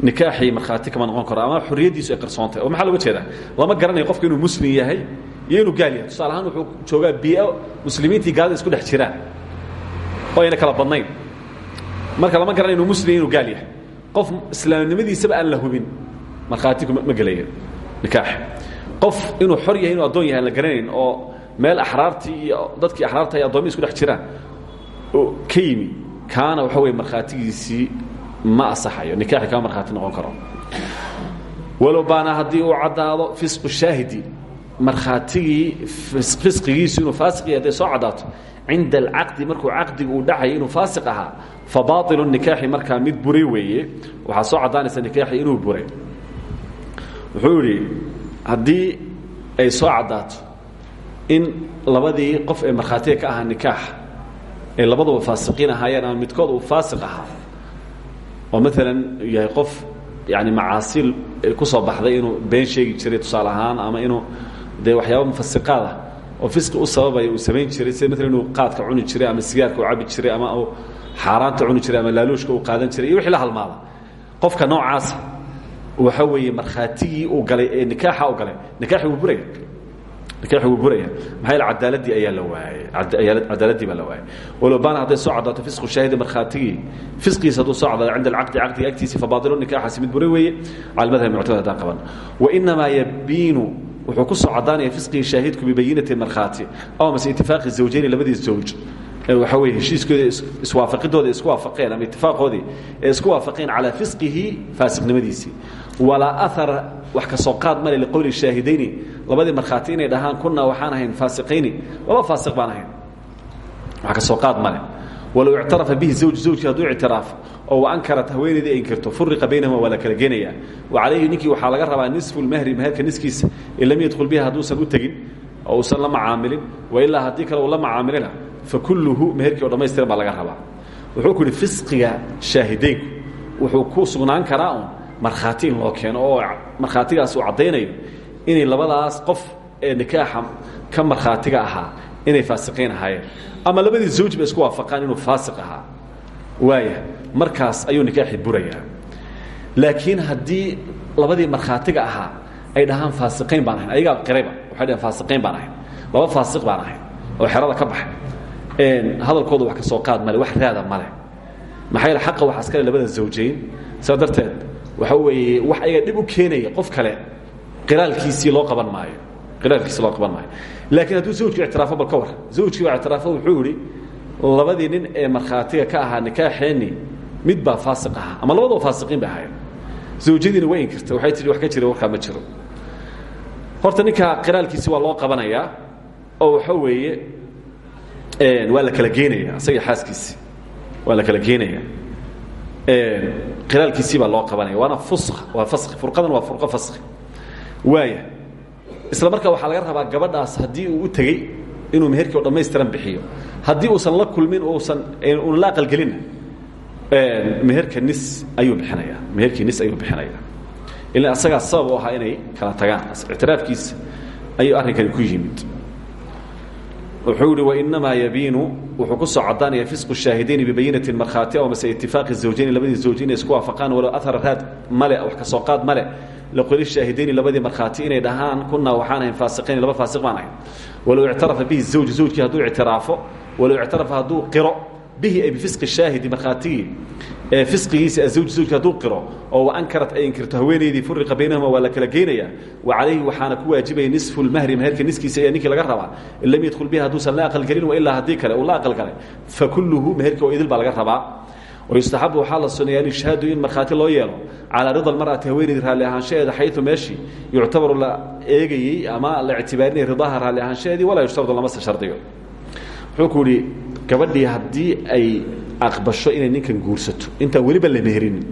nikaaxii markhaati kama noqon karo ama xorriyaddiisu ay qarsoon tahay. Oo maxaa loga jeedaa? Lama garanayo qofka inuu muslim yahay iyo inuu gaal yahay. Tusaale ahaan wuxuu joogaa biio muslimiintii gaalada isku dhex jiraan. Oo ayna kala badnayn. Marka lama garanayo inuu muslim inuu gaal yahay qof islaamnimadiisaba aan la hubin. Markhaatiku ma gelaya nikaaxi qof inuu xor yahay inuu addoon yahay la garanayn oo meel axraartii iyo dadkii axraarta ay addoomii isku dhex jiraan oo ka kaana waxa weye markhaatigiisii ma asaxayo nikaaxi kama markhaati noqon karo. Walow baana haddii uu caddaado fisqu shaahidi markhaatigii fisqigiisu inuu faasiq yahay hadday soo caddaato cinda alcaqdi markuu caqdigu uu dhacaya inuu faasiq ahaa fa baailu nikaaxi markaa mid buray weeye. Waxaa soo caddaanaysa nikaaxi inuu buray. Wuxuu yidhi haddii ay soo caddaato in labadii qof ee markhaatiga ka ahaa nikaax ay labaduba faasiqiin ahaayeen ama midkood uu faasiq ahaa oo maalan yahay qof yani macaasi ku soo baxday inuu been sheegi jiray tusaale ahaan ama inuu dee waxyaaba mufasiqaad ah oo fisqi u sababaya uu samayn jiray sida maalan inuu qaadka cuni jiray ama sigaarka uu cabi jiray ama uu xaaraanta cuni jiray ama laaluushka uu qaadan jiray iyo wixii la halmaada. Qofka noocaasa waxa weeye markhaatigii uu galay ee nikaaxa u galay nikaaxi wuu buraya. Nikaaxi wuu buraya. Maxaa yeele cadaaladii ayaa la waayey cadaaladii baa la waayey walow baana hadday soo caddaato fisqu shaahidi markhaatigii fisqiisa hadduu soo caddaado cinda alcaqdi caqdiga agtiisi fa baatilu nikaaxaasi mid buray weeye. Cala madhab muctamad haddaan qaban. Wainamaa yabiinu wuxuu ku soo caddaanaya fisqigii shaahidku bibayinati markhaati. Aw mase itifaaqi zawjayni labadii zawj. Waxa weye heshiiskooda iswaafaqidooda isku waafaqeen ama itifaaqoodii ee isku waafaqeen calaa fisqihi faasiqnimadiisii walaa ahara wax ka soo qaad male liqowli shaahidayni. Labadii markhaati inay dhahaan kunaa waxaan ahayn faasiqayni. Laba faasiq baan ahayn. Wax ka soo qaad male walow ictarafa bihi zawj zawjkii hadduu ictiraafo oo waankarat haweenaydii ay inkirto furiqa baynahuma waa la kala geenaya wa calayhi ninkii waxaa laga rabaa nisfu lmahri maherka niskiisa. In lam yadkhul biha hadduusan u tegin oo uusan la macaamilin wa ilaa haddii kale uu la macaamilina fakulluhu meherkii oo dhamaystiran baa laga rabaa. Wuxuu ku yidhi fisqiga shaahideynku wuxuu ku sugnaan karaa un markhaati in loo keeno oo markhaatigaas uu caddaynayo inay labadaas qof ee nikaaxa ka markhaatiga ahaa inay faasiqiin ahaayeen. Ama labadii zawj ba isku waafaqaan inuu faasiq ahaa. Waaya markaas ayuu nikaaxii burayaa. Laakiin haddii labadii markhaatiga ahaa ay dhahaan faasiqiin baan ahayn ayagaa qirayba waxay dhahaan faasiqiin baan ahayn laba faasiq baan ahayn oo xerada ka baxay. Hadalkooda wax ka soo qaad male wax raada male. Maxaa yeele xaqa waxaa iskale labada zawjayn? Saa darteed waxa weeye wax ayaga dhib u keenaya qof kale qiraalkiisii loo qaban maayo qiraalkiisii loo qaban maayo. Laakiin hadduu zawjku ictiraafo bal ka war zawjkii baa ictiraafo wuxuu yidhi labadii nin ee markhaatiga ka ahaa nikaaxeenni mid baa faasiq ahaa ama labadaba faasiqiin bay ahaayeen. Zawjadiina way inkirtay. Waxay tihi wax ka jira warkaa ma jiro. Horta ninkaa qiraalkiisi waa loo qabanayaa oo waxa weeye waa la kala geenaya isaga xaaskiisi. Waa la kala geenaya qiraalkiisii baa loo qabanaya waana fusq waa faski furqadan waa furqo faski waaya isla markaa waxaa laga rabaa gabadhaas haddii uu u tegey inuu meherkii o dhammaystiran bixiyo. Haddii uusan la kulmin uusan una la aqalgelinna meherka nis ayuu bixinaya meherkii nis ayuu bixinaya. Ila asagaa sabab u ahaa inay kala tagaan ictiraafkiisa ayuu arrinkani ku yimid. Wuxuu ihi wainamaa yabiinu wuxuu ku soo caddaanaya fisqu shaahidayni bibayinatin markhaati aw mase itifaaqi zawjayni labadii zawj inay isku waafaqaan walow ahara raad male wax ka soo qaad male liqoli shaahidayni labadii markhaati inay dhahaan kunaa waxaan ahayn faasiqiin laba faasiq baan ahayn. Walow ictarafa bihi zawj zawjkii hadduu ictiraafo walow ictarafa hadduu qiro bihi ay bifisqi shaahidi markhaatigii ee fisqigiisa azawj zawjka hadduu qiro oo wa ankarat ay inkirto haweenaydii furiqa baynahuma waa la kala geynaya wa calayhi waxaana ku waajibaya nisfu lmahri meherka niskiisa ayaa ninkii laga rabaa in lam yadkhul biha hadduusan la aqalgelin wa ilaa haddii kale uu la aqalgalay fa kulluhu meherka oo idil baa laga rabaa wayustaxabu waxaa la suneeyaa alishhaadu in markhaati loo yeelo calaa rida almar'ati haweenaydii raalli ahaanshaheeda xayu meeshii yuctabaru la eegayey ama la ictibaarinaya ridaha raalli ahaanshaheedii walaa yushtardu lamase shardigo wuxuu ku yidhi gabadhii haddii ay aqbasho inay ninkan guursato intaan weliba la meherinin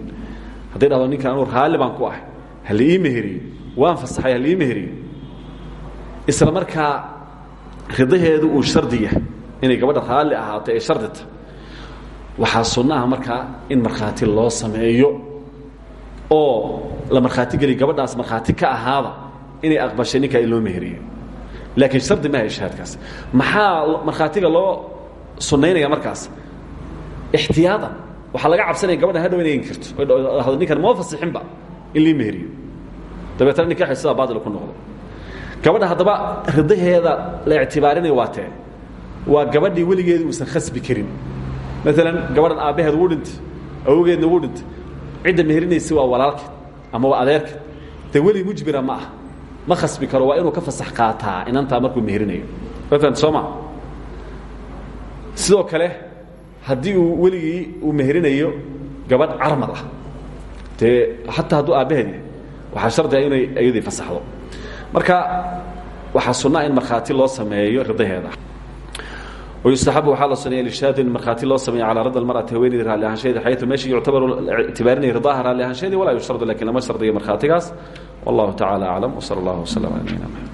hadday dhahdo ninkan anuu raalli baan ku ahay. Ha la ii meheriyo waan fasaxay ha la ii meheriyo isla markaa ridaheedu uu shardi yahay inay gabadha raalli ahaato ee shardita waxaa sunno ah markaa in markhaati loo sameeyo oo la markhaati geliyo gabadhaas markhaati ka ahaada inay aqbashay ninkaa in loo meheriyo laakiin shardi maaha ishaadkaas. Maxaa markhaatiga loo sunnaynaya markaas. Ixtiyaadan waxaa laga cabsanaya gabadhan hadhow inay inkirto. Dhahdo ninkan moo fasixinba in lii meheriyo dabeetana nikaxi sidaa baatil ku noqdo. Gabadha haddaba ridaheeda la ictibaarinayo waa tee. Waa gabadhii weligeeda uusan khasbi karin. Maalan gabadhan aabbaheed wuu dhintay. Awogeedna wuu dhintay. Cidda meherinaysa waa walaalkeed ama waa adeerkeed dee weli mujbira ma ah ma khasbi karo waa inuu ka fasax qaataa inantaa markuu meherinayo maala sooma sidoo kale haddii uu weligii uu meherinayo gabadh carmad ah. Dee xataa hadduu aabbaheed waxaa shardiga inay iyadii fasaxdo. Marka waxaa sunnaa in markhaati loo sameeyo ridaheeda wayustaxabu waxaa la suneeya lishaadu in markhaati loo sameeyo calaa rida almar'ati haweenaydi raalli ahaanshaheedi xaytu meesha yuctabaru ictibaarinaya ridaha raalli ahaanshaheedi walaa yushtardu laakiin lama shardiyo markhaatigaas. Wallahu tacala aclam wsala allah wslam ala nabiyina mxamed